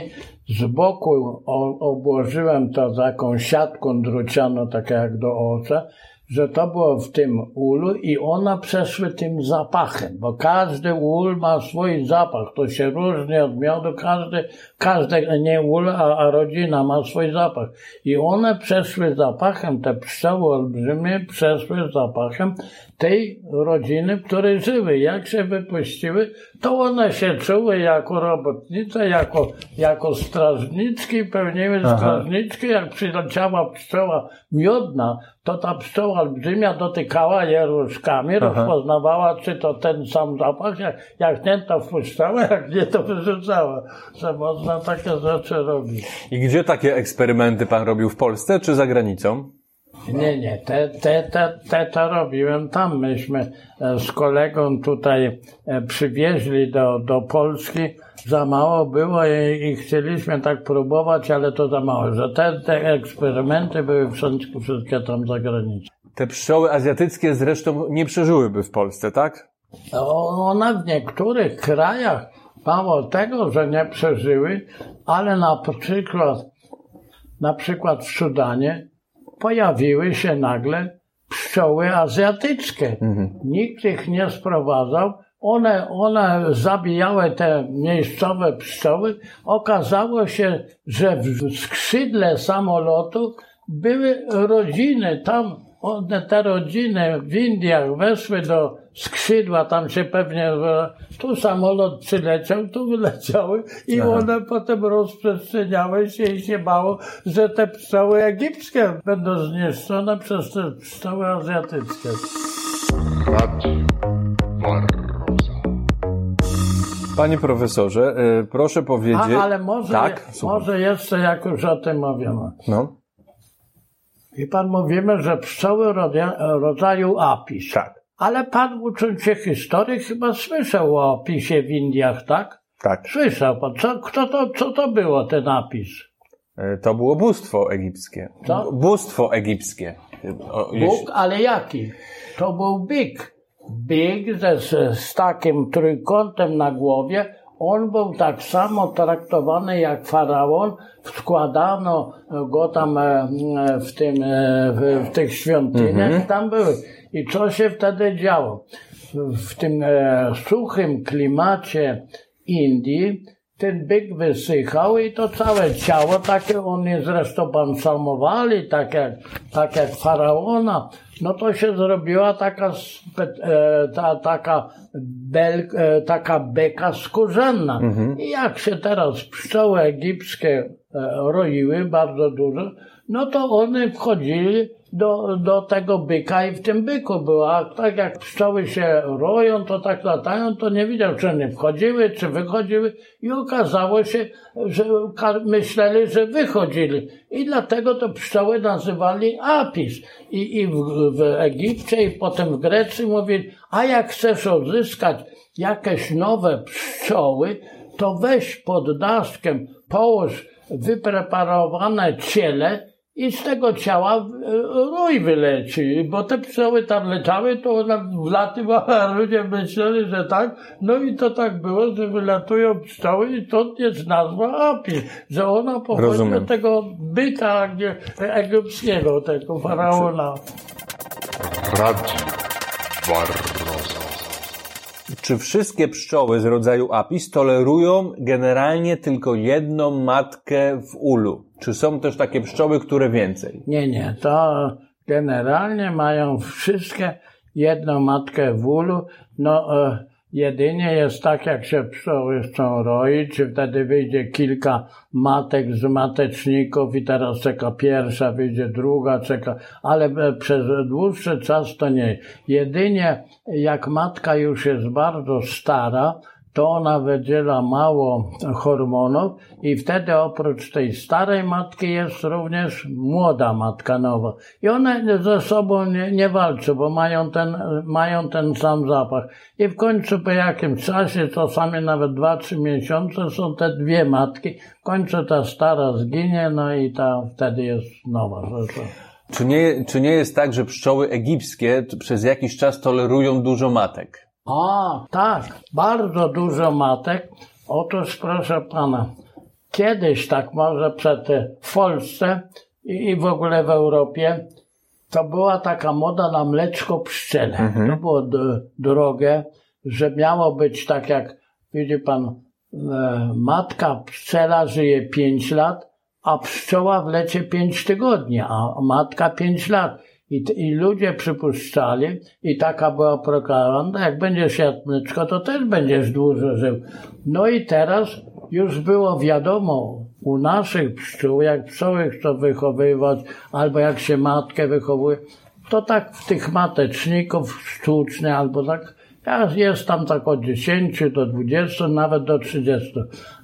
z boku obłożyłem to taką siatką drucianą, tak jak do oka, że to było w tym ulu i one przeszły tym zapachem, bo każdy ul ma swój zapach, to się różni od miodu, każdy, każdy, nie ul, a, a rodzina ma swój zapach. I one przeszły zapachem, te pszczoły olbrzymie przeszły zapachem tej rodziny, w której żyły. Jak się wypuściły, to one się czuły jako robotnice, jako, jako strażniczki, pełniły strażniczki. Jak przyleciała pszczoła miodna, to ta pszczoła olbrzymia dotykała je różkami,
Aha.
rozpoznawała, czy to ten sam zapach, jak, jak nie, to wpuszczała, jak nie, to wyrzucała. Że można takie rzeczy robić.
I gdzie takie eksperymenty pan robił w Polsce czy za granicą?
Nie, nie, te, te, te, te to robiłem tam. Myśmy e, z kolegą tutaj e, przywieźli do, do Polski. Za mało było i, i chcieliśmy tak próbować, ale to za mało. Że te, te eksperymenty były wszystkie, wszystkie tam za granicą.
Te pszczoły azjatyckie zresztą nie przeżyłyby w Polsce, tak?
O- One w niektórych krajach, mało tego, że nie przeżyły, ale na przykład, na przykład w Sudanie pojawiły się nagle pszczoły azjatyckie. Nikt ich nie sprowadzał. One, one zabijały te miejscowe pszczoły. Okazało się, że w skrzydle samolotu były rodziny. Tam one, te rodziny w Indiach weszły do skrzydła, tam się pewnie, tu samolot przyleciał, tu wyleciały i
Aha.
one potem rozprzestrzeniały się i się bało, że te pszczoły egipskie będą zniszczone przez te pszczoły azjatyckie.
Panie profesorze, y, proszę powiedzieć...
A, ale może,
Tak,
może jeszcze, jak już o tym mówimy.
No,
I pan mówimy, że pszczoły rodzaju apis.
tak,
Ale pan ucząc się historii chyba słyszał o opisie w Indiach, tak?
tak.
Słyszał pan. Co, kto to, co to było ten apis?
Y, To było bóstwo egipskie.
Co?
Bóstwo egipskie.
Bóg, ale jaki? To był byk. Byk ze, z, z takim trójkątem na głowie. On był tak samo traktowany jak faraon. Wkładano go tam e, w, tym, e, w, w tych świątyniach. Tam były. I co się wtedy działo? W, tym e, suchym klimacie Indii ten byk wysychał i to całe ciało takie, oni zresztą balsamowali, tak jak, tak jak faraona, no to się zrobiła taka, e, ta, taka, bel, e, taka beka skórzana. I jak się teraz pszczoły egipskie e, roiły bardzo dużo, no to one wchodzili do, do tego byka i w tym byku było. A tak jak pszczoły się roją, to tak latają, to nie widział, czy one wchodziły, czy wychodziły i okazało się, że myśleli, że wychodzili. I dlatego to pszczoły nazywali apis. I, i w, w Egipcie i potem w Grecji mówili, a jak chcesz odzyskać jakieś nowe pszczoły, to weź pod daszkiem, połóż wypreparowane ciele i z tego ciała e, rój wyleci, bo te pszczoły tam leciały, to one wlatywały, a ludzie myśleli, że tak, no i to tak było, że wylatują pszczoły i to jest nazwa apis, że ona pochodzi
Rozumiem.
od tego byka nie, egipskiego, tego faraona.
Radio Barroza.
Czy wszystkie pszczoły z rodzaju apis tolerują generalnie tylko jedną matkę w ulu? Czy są też takie pszczoły, które więcej?
Nie, nie, to generalnie mają wszystkie jedną matkę w ulu. No, e, jedynie jest tak, jak się pszczoły chcą roić, wtedy wyjdzie kilka matek z mateczników i teraz czeka pierwsza, wyjdzie druga, czeka, ale e, przez dłuższy czas to nie. Jedynie jak matka już jest bardzo stara, to ona wydziela mało hormonów i wtedy oprócz tej starej matki jest również młoda matka nowa. I one ze sobą nie, nie walczą, bo mają ten, mają ten sam zapach. I w końcu po jakimś czasie, czasami nawet 2-3 miesiące są te dwie matki. W końcu ta stara zginie, no i ta wtedy jest nowa.
Czy nie, czy nie jest tak, że pszczoły egipskie przez jakiś czas tolerują dużo matek?
A, tak, bardzo dużo matek. Otóż proszę pana, kiedyś tak może przed w Polsce i, i w ogóle w Europie, to była taka moda na mleczko pszczele.
Mhm.
To było drogie, że miało być tak jak, widzi pan, e, matka pszczela żyje 5 lat, a pszczoła w lecie 5 tygodni, a matka 5 lat. I, I ludzie przypuszczali, i taka była propaganda, jak będziesz jadł mleczko, to też będziesz dłużej żył. No i teraz już było wiadomo u naszych pszczół, jak pszczoły chcą wychowywać, albo jak się matkę wychowuje, to tak w tych mateczników sztucznych, albo tak, jest tam tak od 10 do 20, nawet do 30.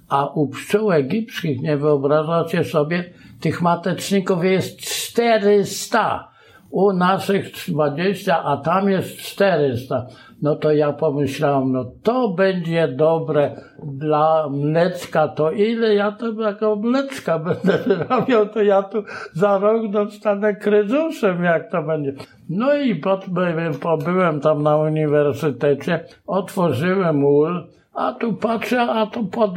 A u pszczół egipskich, nie wyobrażacie sobie, tych mateczników jest 400 u naszych 20, a tam jest 400. No to ja pomyślałem, no to będzie dobre dla mleczka, to ile ja to jako mleczka będę wyrabiał, to ja tu za rok dostanę kryzusem, jak to będzie. No i pobyłem tam na uniwersytecie, otworzyłem ul, a tu patrzę, a tu pod,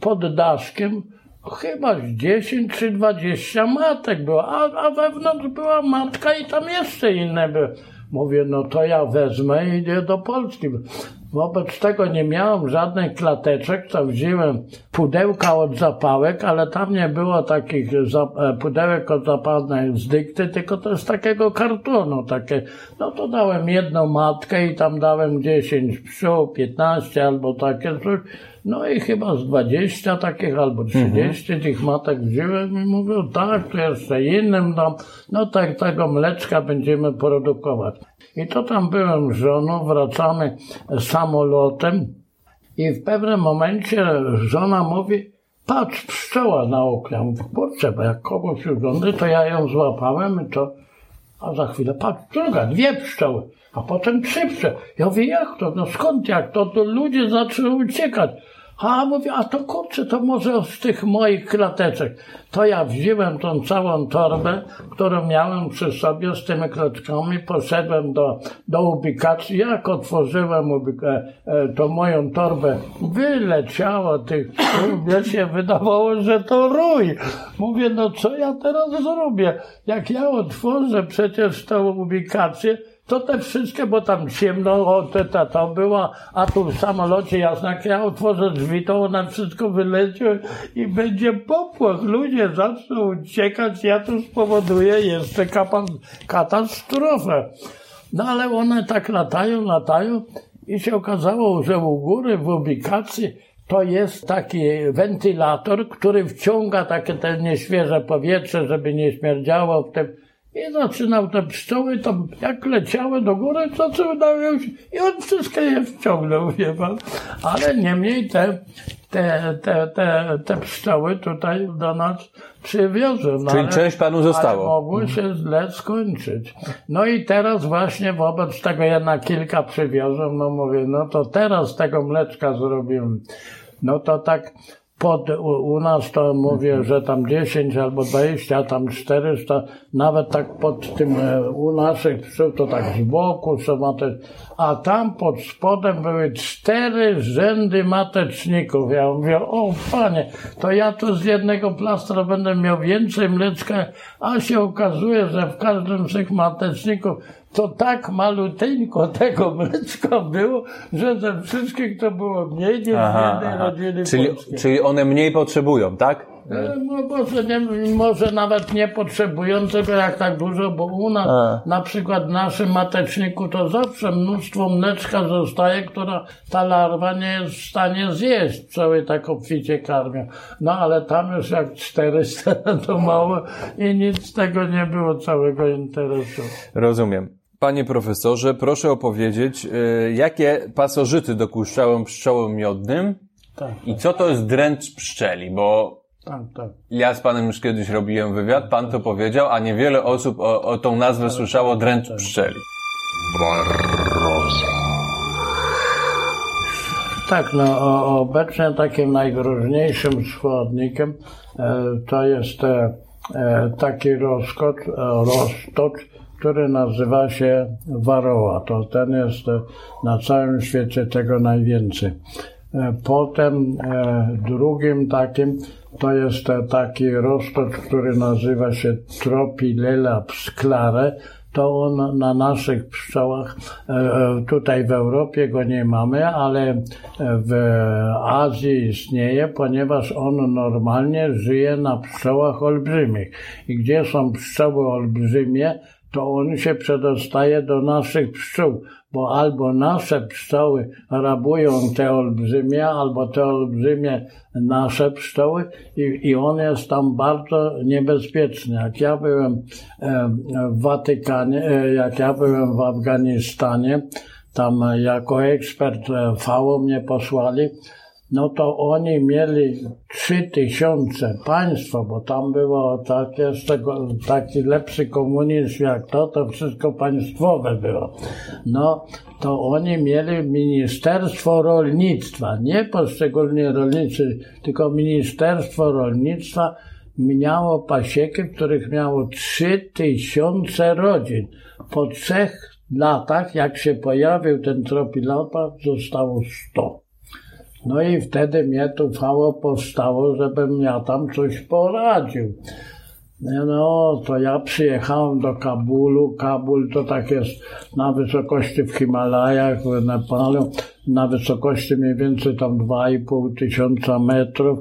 pod daszkiem Chyba z 10 czy 20 matek było, a, a wewnątrz była matka i tam jeszcze inne były. Mówię, no to ja wezmę i idę do Polski. Wobec tego nie miałem żadnych klateczek, to wziąłem pudełka od zapałek, ale tam nie było takich e, pudełek od zapałek z dykty, tylko to z takiego kartonu takie. No to dałem jedną matkę i tam dałem 10 pszczół, 15 albo takie coś. No i chyba z 20 takich albo 30 tych matek wziąłem i mówię, tak, to jeszcze innym dam. No tak, tego mleczka będziemy produkować. I to tam byłem z żoną, wracamy samolotem i w pewnym momencie żona mówi, patrz, pszczoła na oknie. Ja Mówię, kurczę, bo jak kogoś urządzę, to ja ją złapałem i to, a za chwilę, patrz, druga, dwie pszczoły, a potem trzy pszczoły. Ja mówię, jak to, no skąd, jak to, to ludzie zaczęły uciekać. A mówię, a to kurczę, to może z tych moich klateczek. To ja wziąłem tą całą torbę, którą miałem przy sobie z tymi klatkami, poszedłem do, do ubikacji. Jak otworzyłem ubika- e, tą moją torbę, wyleciało tych, mnie się wydawało, że to rój. Mówię, no co ja teraz zrobię? Jak ja otworzę przecież tą ubikację, to te wszystkie, bo tam ciemno, o, te, ta, to była, a tu w samolocie jasno, jak ja otworzę drzwi, to ona wszystko wyleci i będzie popłoch. Ludzie zaczną uciekać, ja tu spowoduję jeszcze katastrofę. No ale one tak latają, latają i się okazało, że u góry w ubikacji to jest taki wentylator, który wciąga takie te nieświeże powietrze, żeby nie śmierdziało w tym. I zaczynał te pszczoły, to jak leciały do góry, to zaczynały się i on wszystkie je wciągnął, wie pan. Ale niemniej te, te, te, te, te pszczoły tutaj do nas przywiozły. No,
Czyli
ale-
część panu zostało.
Mogły się źle skończyć. No i teraz właśnie wobec tego ja na kilka przywiozłem, no mówię, no to teraz tego mleczka zrobimy. No to tak pod, u, u nas to mówię, że tam 10 albo 20, a tam 400, nawet tak pod tym e, u naszych pszczół to tak z boku są mate, a tam pod spodem były cztery rzędy mateczników. Ja mówię, o panie, to ja tu z jednego plastra będę miał więcej mleczka, a się okazuje, że w każdym z tych mateczników to tak maluteńko tego mleczka było, że ze wszystkich to było mniej niż z jednej rodziny
Czyli,
polskiej.
czyli one mniej potrzebują, tak?
E, No może, nie, może nawet nie potrzebującego jak tak dużo, bo u nas
A.
na przykład w naszym mateczniku to zawsze mnóstwo mleczka zostaje, która ta larwa nie jest w stanie zjeść. Pszczoły tak obficie karmią. No ale tam już jak 400 *laughs* to mało i nic z tego nie było całego interesu.
Rozumiem. Panie profesorze, proszę opowiedzieć, y, jakie pasożyty dokuszczałem pszczołom miodnym
Tak,
i co to jest dręcz pszczeli, bo
tak, tak.
ja z panem już kiedyś robiłem wywiad, pan to powiedział, a niewiele osób o, o tą nazwę słyszało dręcz pszczeli.
Barroza.
Tak, no o, obecnie takim najgroźniejszym składnikiem e, to jest e, e, taki rozkocz, e, roztocz, który nazywa się waroła. To ten jest e, na całym świecie tego najwięcej. Potem e, drugim takim to jest taki roztocz, który nazywa się Tropilella sclare. To on na naszych pszczołach, e, e, tutaj w Europie go nie mamy, ale w Azji istnieje, ponieważ on normalnie żyje na pszczołach olbrzymich. I gdzie są pszczoły olbrzymie, to on się przedostaje do naszych pszczół, bo albo nasze pszczoły rabują te olbrzymie, albo te olbrzymie nasze pszczoły i, i on jest tam bardzo niebezpieczny. Jak ja byłem e, w Watykanie, e, jak ja byłem w Afganistanie, tam jako ekspert e, FAO mnie posłali, no to oni mieli trzy tysiące państwo, bo tam było takie, tego, taki lepszy komunizm jak to, to wszystko państwowe było. No to oni mieli Ministerstwo Rolnictwa, nie poszczególni rolnicy, tylko Ministerstwo Rolnictwa miało pasieki, w których miało trzy tysiące rodzin. Po trzech latach, jak się pojawił ten tropilapa, zostało sto. No i wtedy mnie tu fało powstało, żebym ja tam coś poradził. No, to ja przyjechałem do Kabulu. Kabul to tak jest na wysokości w Himalajach, w Nepalu, na wysokości mniej więcej tam 2,5 tysiąca metrów.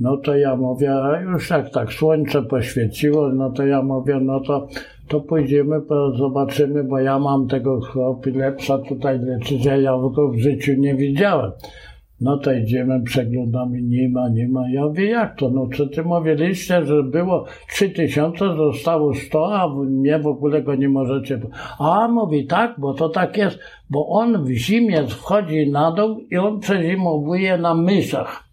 No to ja mówię, a już jak tak słońce poświeciło, no to ja mówię, no to, to pójdziemy, zobaczymy, bo ja mam tego epilepsa tutaj leczyć, ja go w życiu nie widziałem. No to idziemy, przeglądamy, nie ma, nie ma. Ja mówię, jak to? No co ty mówiliście, że było 3000, zostało 100, a mnie w ogóle go nie możecie... A, mówi tak, bo to tak jest, bo on w zimie wchodzi na dół i on przezimowuje na myszach.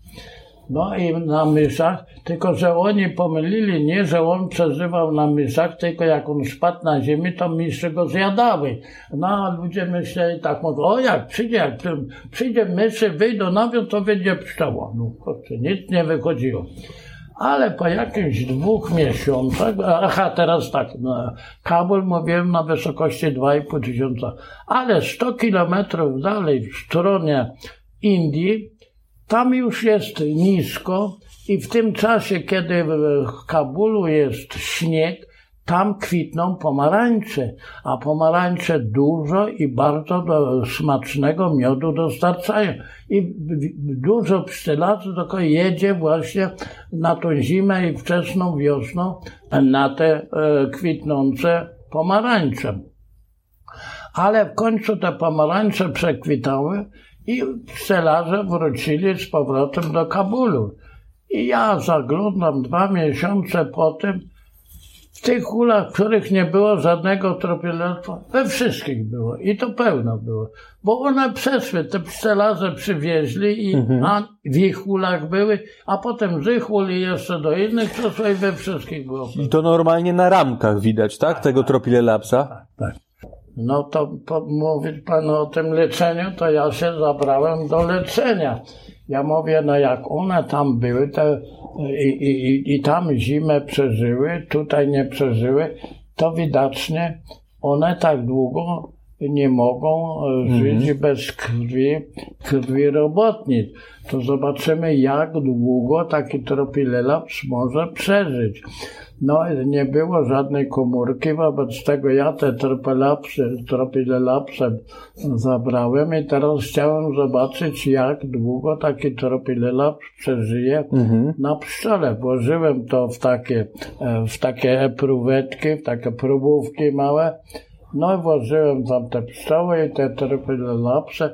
No i na myszach, tylko że oni pomylili, nie, że on przeżywał na myszach, tylko jak on spadł na ziemię, to myszy go zjadały. No a ludzie myśleli tak, mówią, o jak przyjdzie, jak przy- przyjdzie myszy, wyjdą na wierzch, to będzie pszczoła. No kurczę, nic nie wychodziło. Ale po jakimś dwóch miesiącach, aha, teraz tak, no, Kabul mówiłem na wysokości 2,5 tysiąca, ale 100 kilometrów dalej w stronie Indii, tam już jest nisko i w tym czasie, kiedy w Kabulu jest śnieg, tam kwitną pomarańcze, a pomarańcze dużo i bardzo do smacznego miodu dostarczają. I dużo pszczelarzy tylko jedzie właśnie na tą zimę i wczesną wiosną na te e, kwitnące pomarańcze ale w końcu te pomarańcze przekwitały i pszczelarze wrócili z powrotem do Kabulu. I ja zaglądam dwa miesiące po tym, w tych hulach, w których nie było żadnego tropielestwa, we wszystkich było i to pełno było, bo one przeszły, te pszczelarze przywieźli i a w ich hulach były, a potem z ich hul i jeszcze do innych przeszły i we wszystkich było.
I to normalnie na ramkach widać, tak? Tego tropilelapsa?
Tak. No to po, pan o tym leczeniu, to ja się zabrałem do leczenia. Ja mówię, no jak one tam były i, i- i tam zimę przeżyły, tutaj nie przeżyły, to widocznie one tak długo nie mogą e, żyć bez krwi, krwi robotnic. To zobaczymy, jak długo taki tropilelaps może przeżyć. No, nie było żadnej komórki, wobec tego ja te tropilelapsy, zabrałem i teraz chciałem zobaczyć, jak długo taki tropilelaps przeżyje na pszczele. Włożyłem to w takie, e, w takie epruwetki, w takie próbówki małe. No i włożyłem tam te pszczoły i te tropilelapsy.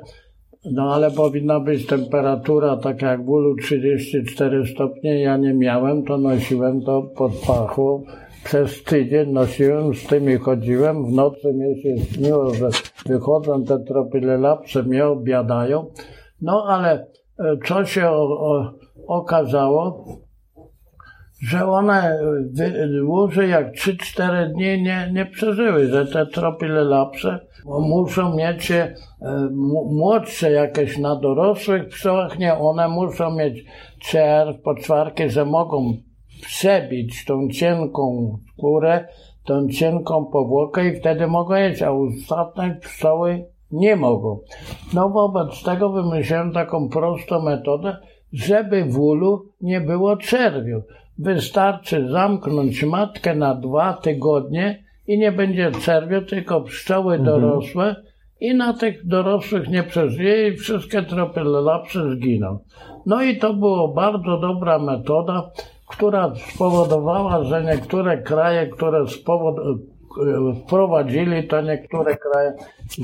No ale powinna być temperatura taka jak w ulu 34 stopnie, ja nie miałem, to nosiłem to pod pachą przez tydzień nosiłem, z tymi chodziłem, w nocy mi się śniło, że wychodzą te tropilelapse, mnie obiadają. No ale e, co się o, o, okazało, że one dłużej jak 3-4 dni nie, nie przeżyły, że te tropilelapse muszą mieć e, młodsze jakieś na dorosłych pszczołach, nie, one muszą mieć czerw, poczwarki, że mogą przebić tą cienką skórę, tą cienką powłokę i wtedy mogą jeść, a ostatnie pszczoły nie mogą. No wobec tego wymyśliłem taką prostą metodę, żeby w ulu nie było czerwiu. Wystarczy zamknąć matkę na dwa tygodnie i nie będzie czerwiu, tylko pszczoły mhm. dorosłe i na tych dorosłych nie przeżyje i wszystkie tropylelapsy zginą. No i to było bardzo dobra metoda, która spowodowała, że niektóre kraje, które spowod wprowadzili to niektóre kraje,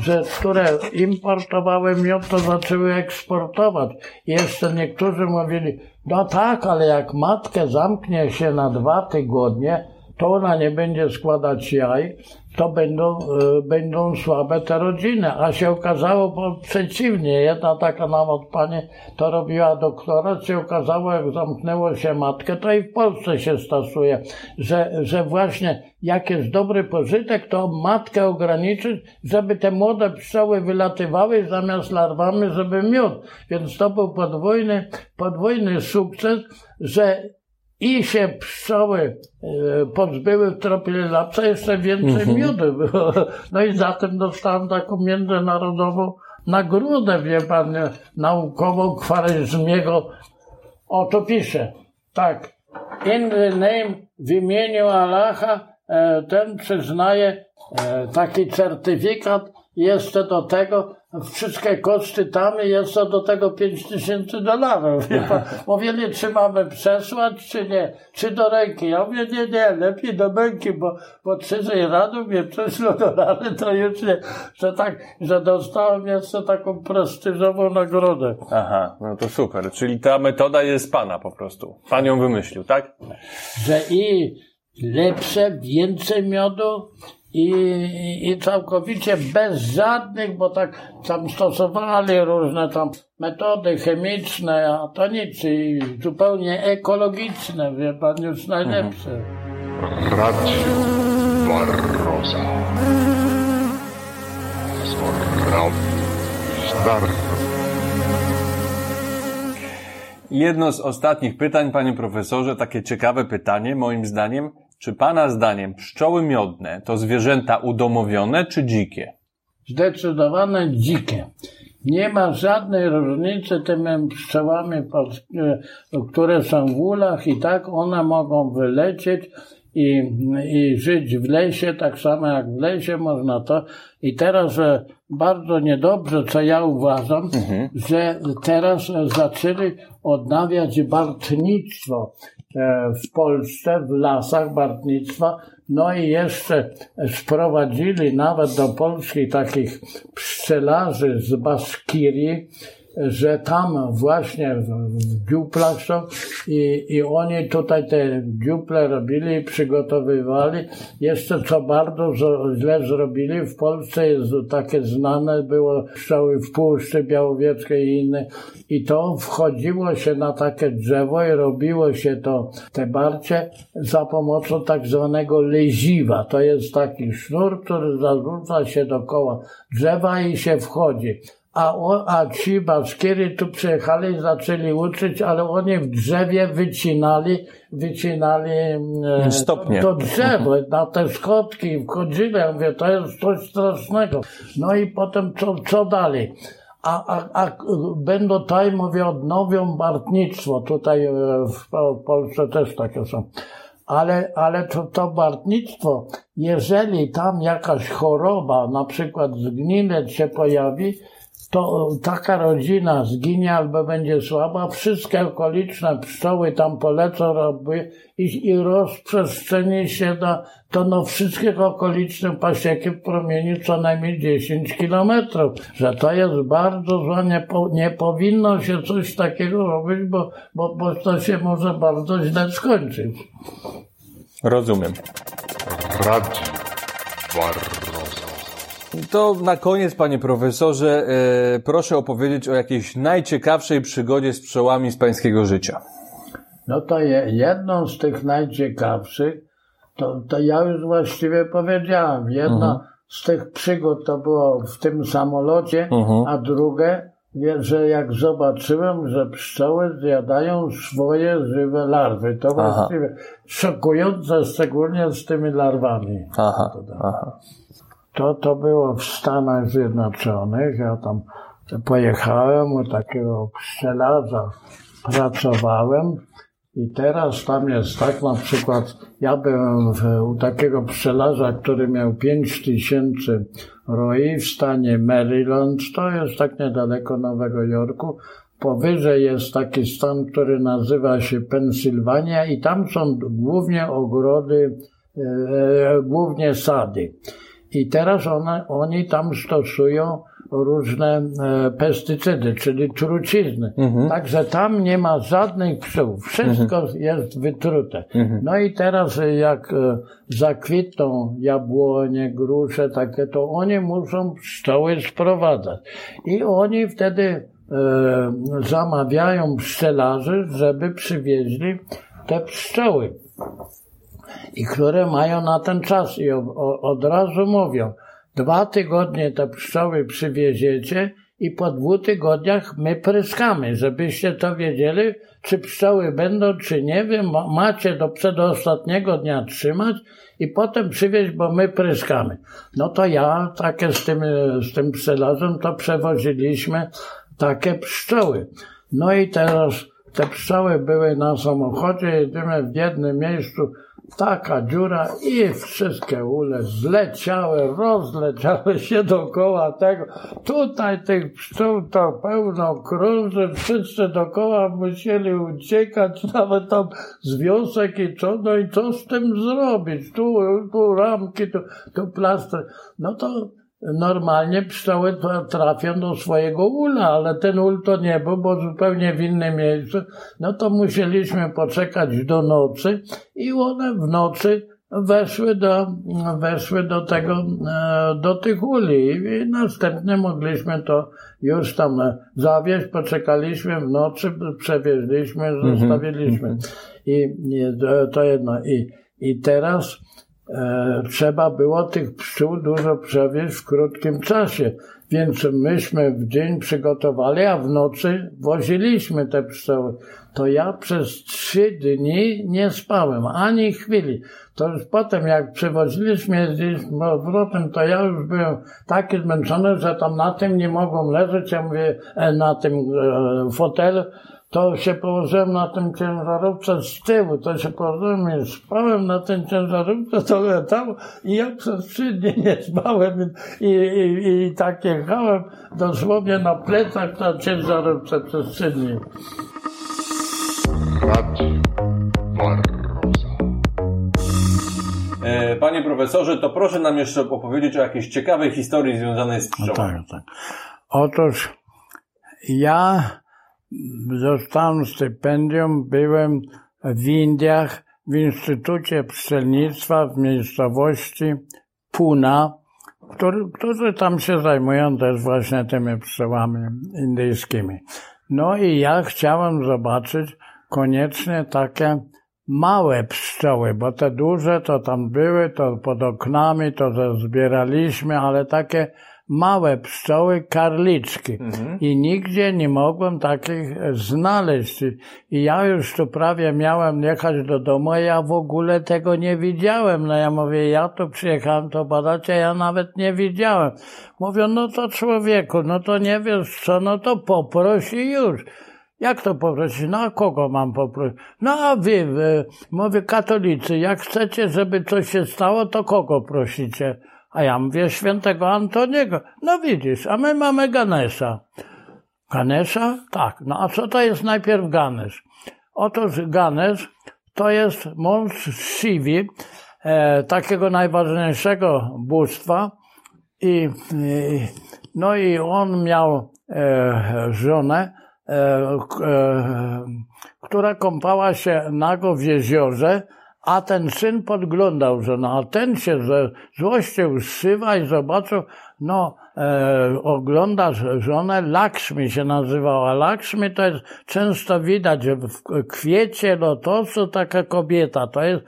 że które importowały miód, to zaczęły eksportować. Jeszcze niektórzy mówili, no tak, ale jak matkę zamknie się na dwa tygodnie, to ona nie będzie składać jaj, to będą, y, będą słabe te rodziny. A się okazało przeciwnie. Jedna taka nawet pani to robiła doktorat, się okazało, jak zamknęło się matkę, to i w Polsce się stosuje, że, że właśnie jak jest dobry pożytek, to matkę ograniczyć, żeby te młode pszczoły wylatywały zamiast larwami, żeby miód. Więc to był podwójny, podwójny sukces, że i się pszczoły e, pozbyły tropilelapsa, jeszcze więcej mhm. miodu było. No i zatem dostałem taką międzynarodową nagrodę, wie pan, naukową Kwaryzmiego. O, to pisze. Tak. In the name, w imieniu Allaha, e, ten przyznaje e, taki certyfikat jeszcze do tego wszystkie koszty tam i jeszcze do tego 5 tysięcy dolarów. *laughs* Mówili, czy mamy przesłać, czy nie, czy do ręki. Ja mówię, nie, nie, lepiej do ręki, bo, bo trzeciej rano mnie przeszło dolary, to już nie, że tak, że dostałem jeszcze taką prestiżową nagrodę.
Aha, no to super. Czyli ta metoda jest pana po prostu. Pan ją wymyślił, tak?
Że i lepsze, więcej miodu, i, i całkowicie bez żadnych, bo tak tam stosowali różne tam metody chemiczne, a to nic, i zupełnie ekologiczne, wie pan, już najlepsze.
Radio Barroza.
Jedno z ostatnich pytań, panie profesorze, takie ciekawe pytanie, moim zdaniem. Czy Pana zdaniem pszczoły miodne to zwierzęta udomowione czy dzikie?
Zdecydowane dzikie. Nie ma żadnej różnicy tymi pszczołami, które są w ulach i tak one mogą wylecieć i, i żyć w lesie, tak samo jak w lesie można to. I teraz bardzo niedobrze, co ja uważam, mhm. że teraz zaczęli odnawiać bartnictwo. E, w Polsce, w lasach bartnictwa, no i jeszcze sprowadzili nawet do Polski takich pszczelarzy z Baskirii, że tam właśnie w dziuplach są i, i oni tutaj te dziuple robili, przygotowywali. Jeszcze co bardzo źle zrobili, w Polsce jest takie znane, było pszczoły w Puszczy Białowieckiej i inne i to wchodziło się na takie drzewo i robiło się to, te barcie za pomocą tak zwanego leziwa. To jest taki sznur, który zarzuca się dookoła drzewa i się wchodzi a, o, a ci baskiery tu przyjechali, zaczęli uczyć, ale oni w drzewie wycinali, wycinali
e, Stopnie.
to drzewo, na te schodki wchodzili. Ja mówię, to jest coś strasznego. No i potem co, co dalej? A, a, a będą tutaj, mówię, odnowią bartnictwo. Tutaj e, w, w Polsce też takie są. Ale, ale to, to bartnictwo, jeżeli tam jakaś choroba, na przykład zgninec się pojawi, to taka rodzina zginie albo będzie słaba, wszystkie okoliczne pszczoły tam polecą robię i, i rozprzestrzeni się na, to no wszystkich okolicznych pasieki w promieniu co najmniej 10 kilometrów, że to jest bardzo złe, nie, po, nie powinno się coś takiego robić, bo, bo, bo to się może bardzo źle skończyć.
Rozumiem.
Radio Barroza.
To na koniec, panie profesorze, e, proszę opowiedzieć o jakiejś najciekawszej przygodzie z pszczołami z pańskiego życia.
No to je, jedną z tych najciekawszych, to, to ja już właściwie powiedziałem. Jedna z tych przygód to było w tym samolocie,
Mhm.
a drugie, że jak zobaczyłem, że pszczoły zjadają swoje żywe larwy. To
Aha.
właściwie szokujące, szczególnie z tymi larwami.
Aha, aha.
To, to było w Stanach Zjednoczonych. Ja tam pojechałem u takiego pszczelarza, pracowałem i teraz tam jest tak, na przykład ja byłem w, u takiego pszczelarza, który miał 5 tysięcy roi w stanie Maryland, to jest tak niedaleko Nowego Jorku. Powyżej jest taki stan, który nazywa się Pensylwania i tam są głównie ogrody, e, głównie sady. I teraz one, oni tam stosują różne e, pestycydy, czyli trucizny. Także tam nie ma żadnych pszczół. Wszystko jest wytrute. No i teraz e, jak e, zakwitną jabłonie, grusze, takie, to oni muszą pszczoły sprowadzać. I oni wtedy e, zamawiają pszczelarzy, żeby przywieźli te pszczoły i które mają na ten czas i od razu mówią, dwa tygodnie te pszczoły przywieziecie i po dwóch tygodniach my pryskamy, żebyście to wiedzieli, czy pszczoły będą, czy nie ma- macie do przedostatniego dnia trzymać i potem przywieźć, bo my pryskamy. No to ja takie z tym, z tym pszczelarzem to przewoziliśmy takie pszczoły. No i teraz te pszczoły były na samochodzie, jedziemy w jednym miejscu, taka dziura i wszystkie ule zleciały, rozleciały się dookoła tego. Tutaj tych pszczół to pełno krąży, wszyscy dookoła musieli uciekać, nawet tam z wiosek i co, no i co z tym zrobić? Tu, tu ramki, tu, tu plaster. No to normalnie pszczoły trafią do swojego ula, ale ten ul to nie był, bo zupełnie w innym miejscu. No to musieliśmy poczekać do nocy i one w nocy weszły do, weszły do tego, e, do tych uli i następnie mogliśmy to już tam e, zawieźć, poczekaliśmy w nocy, przewieźliśmy, zostawiliśmy. I, i to- jedno. I, i teraz trzeba było tych pszczół dużo przewieźć w krótkim czasie. Więc myśmy w dzień przygotowali, a w nocy woziliśmy te pszczoły. To ja przez trzy dni nie spałem, ani chwili. To już potem, jak przewoziliśmy gdzieś z powrotem, to ja już byłem taki zmęczony, że tam na tym nie mogłem leżeć. Ja mówię, e, na tym e, fotelu to się położyłem na tym ciężarówce z tyłu, to się położyłem i spałem na tym ciężarówce, to latało i ja przez trzy dni nie spałem i, i, i tak jechałem dosłownie na plecach na ciężarówce przez trzy dni.
E, Panie profesorze, to proszę nam jeszcze opowiedzieć o jakiejś ciekawej historii związanej z
No
pszczołami.
tak, tak. Otóż ja dostałem stypendium, byłem w Indiach w Instytucie Pszczelnictwa w miejscowości Puna, który, którzy tam się zajmują też właśnie tymi pszczołami indyjskimi. No i ja chciałem zobaczyć koniecznie takie małe pszczoły, bo te duże to tam były, to pod oknami, to zbieraliśmy, ale takie małe pszczoły, karliczki. I nigdzie nie mogłem takich znaleźć. I- I ja już tu prawie miałem jechać do domu, a ja w ogóle tego nie widziałem. No ja mówię, ja tu przyjechałem to badać, a ja nawet nie widziałem. Mówią, no to człowieku, no to nie wiesz co, no to poproś i już. Jak to poprosić? No a kogo mam poprosić? No a wy, wy, mówię katolicy, jak chcecie, żeby coś się stało, to kogo prosicie? A ja mówię świętego Antoniego. No widzisz, a my mamy Ganesza. Ganesza? Tak. No a co to jest najpierw Ganesz? Otóż Ganesz to jest mąż Shivi, e, takiego najważniejszego bóstwa i, i no i on miał e, żonę, e, e, która kąpała się nago w jeziorze, A ten syn podglądał żonę, a ten się ze złością zszywa i zobaczył, no, e, ogląda żonę, Lakshmi się nazywała. Lakshmi to jest często widać że w kwiecie lotosu taka kobieta. To jest,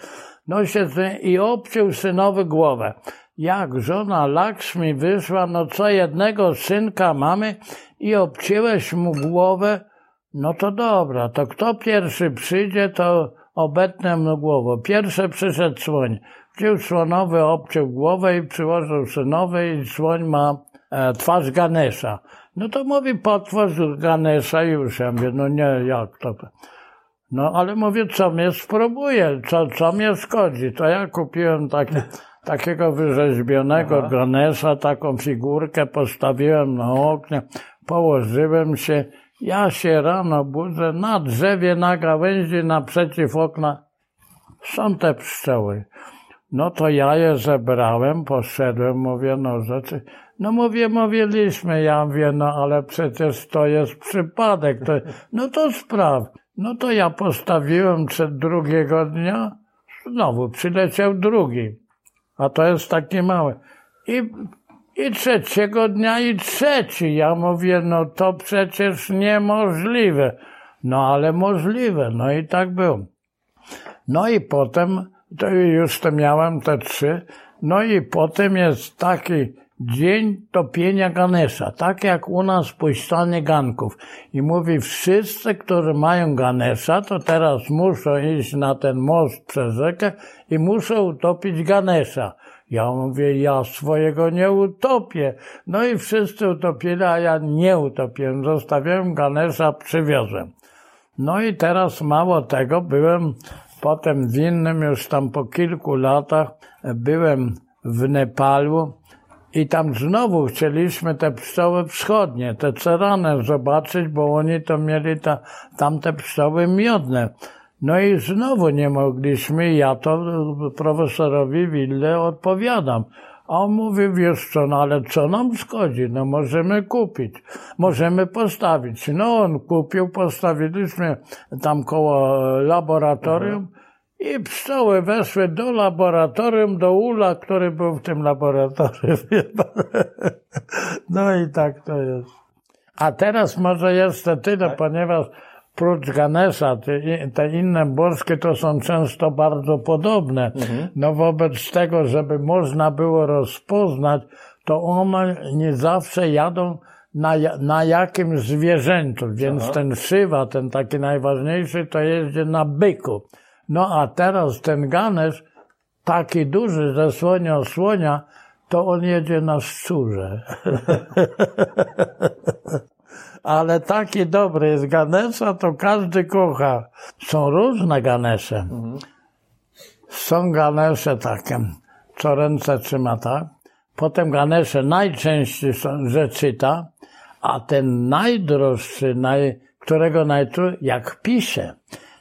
no się i obciął synowi głowę. Jak żona Lakshmi wyszła, no co jednego synka mamy i obcięłeś mu głowę, no to dobra, to kto pierwszy przyjdzie, to obetnę mu głowę. Pierwszy przyszedł słoń. Wziął słonowy, obciął głowę i przyłożył synowy i słoń ma e, twarz Ganesza. No to mówi, potwórz Ganesza już. Ja mówię, no nie, jak to? No ale mówię, co mnie spróbuje, co, co mnie szkodzi. To ja kupiłem taki, *laughs* takiego wyrzeźbionego Aha. Ganesza, taką figurkę, postawiłem na oknie, położyłem się. Ja się rano budzę, na drzewie, na gałęzi, naprzeciw okna są te pszczoły. No to ja je zebrałem, poszedłem, mówię, no rzeczy. No mówię, mówiliśmy, ja mówię, no ale przecież to jest przypadek. To, no to spraw. No to ja postawiłem przed drugiego dnia, znowu przyleciał drugi. A to jest taki mały. I, I trzeciego dnia i trzeci. Ja mówię, no to przecież niemożliwe. No ale możliwe. No i tak było. No i potem to już to miałem te trzy. No i potem jest taki dzień topienia Ganesza, tak jak u nas puszczanie ganków. I mówi, wszyscy, którzy mają Ganesza, to teraz muszą iść na ten most przez rzekę i muszą utopić Ganesza. Ja mówię, ja swojego nie utopię. No i wszyscy utopili, a ja nie utopiłem. Zostawiłem Ganesza, przywiozłem. No i teraz mało tego, byłem Potem w innym, już tam po kilku latach, byłem w Nepalu i tam znowu chcieliśmy te pszczoły wschodnie, te cerane zobaczyć, bo oni to mieli ta, tamte pszczoły miodne. No i znowu nie mogliśmy, ja to profesorowi Wille odpowiadam. A on mówi, wiesz co, no ale co nam szkodzi? No możemy kupić, możemy postawić. No on kupił, postawiliśmy tam koło laboratorium i pszczoły weszły do laboratorium, do ula, który był w tym laboratorium. *laughs* No i tak to jest. A teraz może jeszcze tyle, tak. ponieważ prócz Ganesza, te, te inne bożki to są często bardzo podobne. Mhm. No wobec tego, żeby można było rozpoznać, to one nie zawsze jadą na, na jakimś zwierzęciu, więc Aha. ten szywa, ten taki najważniejszy, to jeździ na byku. No a teraz ten Ganesz, taki duży ze słonia słonia, to on jedzie na szczurze. *laughs* Ale taki dobry jest Ganesza, to każdy kocha. Są różne Ganesze. Są Ganesze takie, co ręce trzyma tak. Potem Ganesze najczęściej są, że czyta, a ten najdroższy, naj, którego najtrudniej, jak pisze,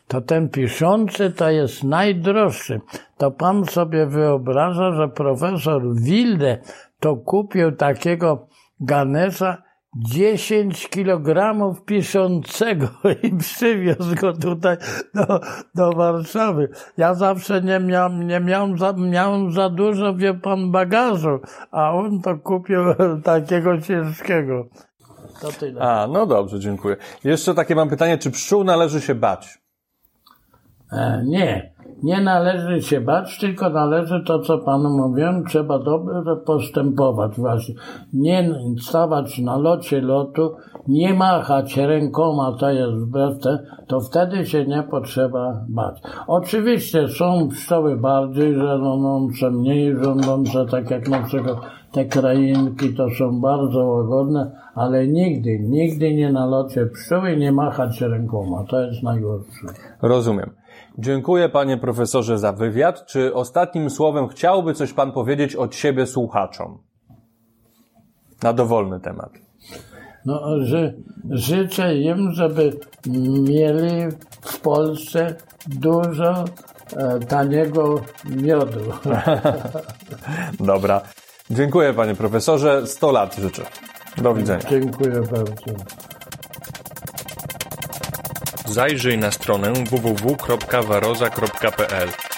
to ten piszący to jest najdroższy. To pan sobie wyobraża, że profesor Wilde to kupił takiego Ganesza 10 kilogramów piszącego *laughs* i przywiózł go tutaj do, do Warszawy. Ja zawsze nie miałem, nie miałem za, miałem za dużo, wie pan, bagażu, a on to kupił *laughs* takiego ciężkiego.
To tyle. A, no dobrze, dziękuję. Jeszcze takie mam pytanie, czy pszczół należy się bać?
E, nie, nie należy się bać, tylko należy to, co panu mówiłem, trzeba dobrze postępować właśnie. Nie stawać na locie lotu, nie machać rękoma, to jest wbrew to wtedy się nie potrzeba bać. Oczywiście są pszczoły bardziej żonące, mniej żądące, tak jak na przykład te krainki to są bardzo łagodne, ale nigdy, nigdy nie na locie pszczoły nie machać rękoma. To jest najgorsze.
Rozumiem. Dziękuję panie profesorze za wywiad. Czy ostatnim słowem chciałby coś pan powiedzieć od siebie słuchaczom? Na dowolny temat.
No, że życzę im, żeby mieli w Polsce dużo e, taniego miodu. *laughs*
Dobra. Dziękuję panie profesorze. 100 lat życzę. Do widzenia.
Dziękuję bardzo.
Zajrzyj na stronę www.waroza.pl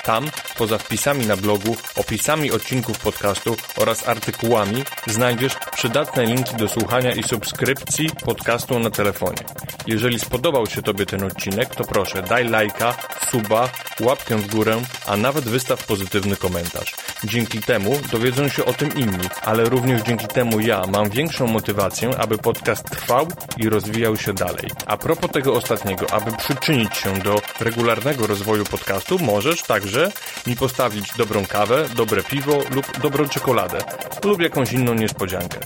Tam, poza wpisami na blogu, opisami odcinków podcastu oraz artykułami, znajdziesz przydatne linki do słuchania i subskrypcji podcastu na telefonie. Jeżeli spodobał się Tobie ten odcinek, to proszę daj lajka, suba, łapkę w górę, a nawet wystaw pozytywny komentarz. Dzięki temu dowiedzą się o tym inni, ale również dzięki temu ja mam większą motywację, aby podcast trwał i rozwijał się dalej. A propos tego ostatniego, aby przyczynić się do regularnego rozwoju podcastu, możesz także mi postawić dobrą kawę, dobre piwo lub dobrą czekoladę lub jakąś inną niespodziankę.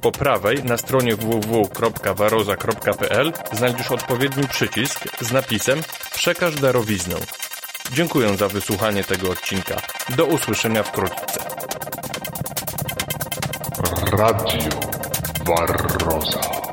Po prawej na stronie www.waroza.pl znajdziesz odpowiedni przycisk z napisem Przekaż darowiznę. Dziękuję za wysłuchanie tego odcinka. Do usłyszenia wkrótce.
Radio Barroza.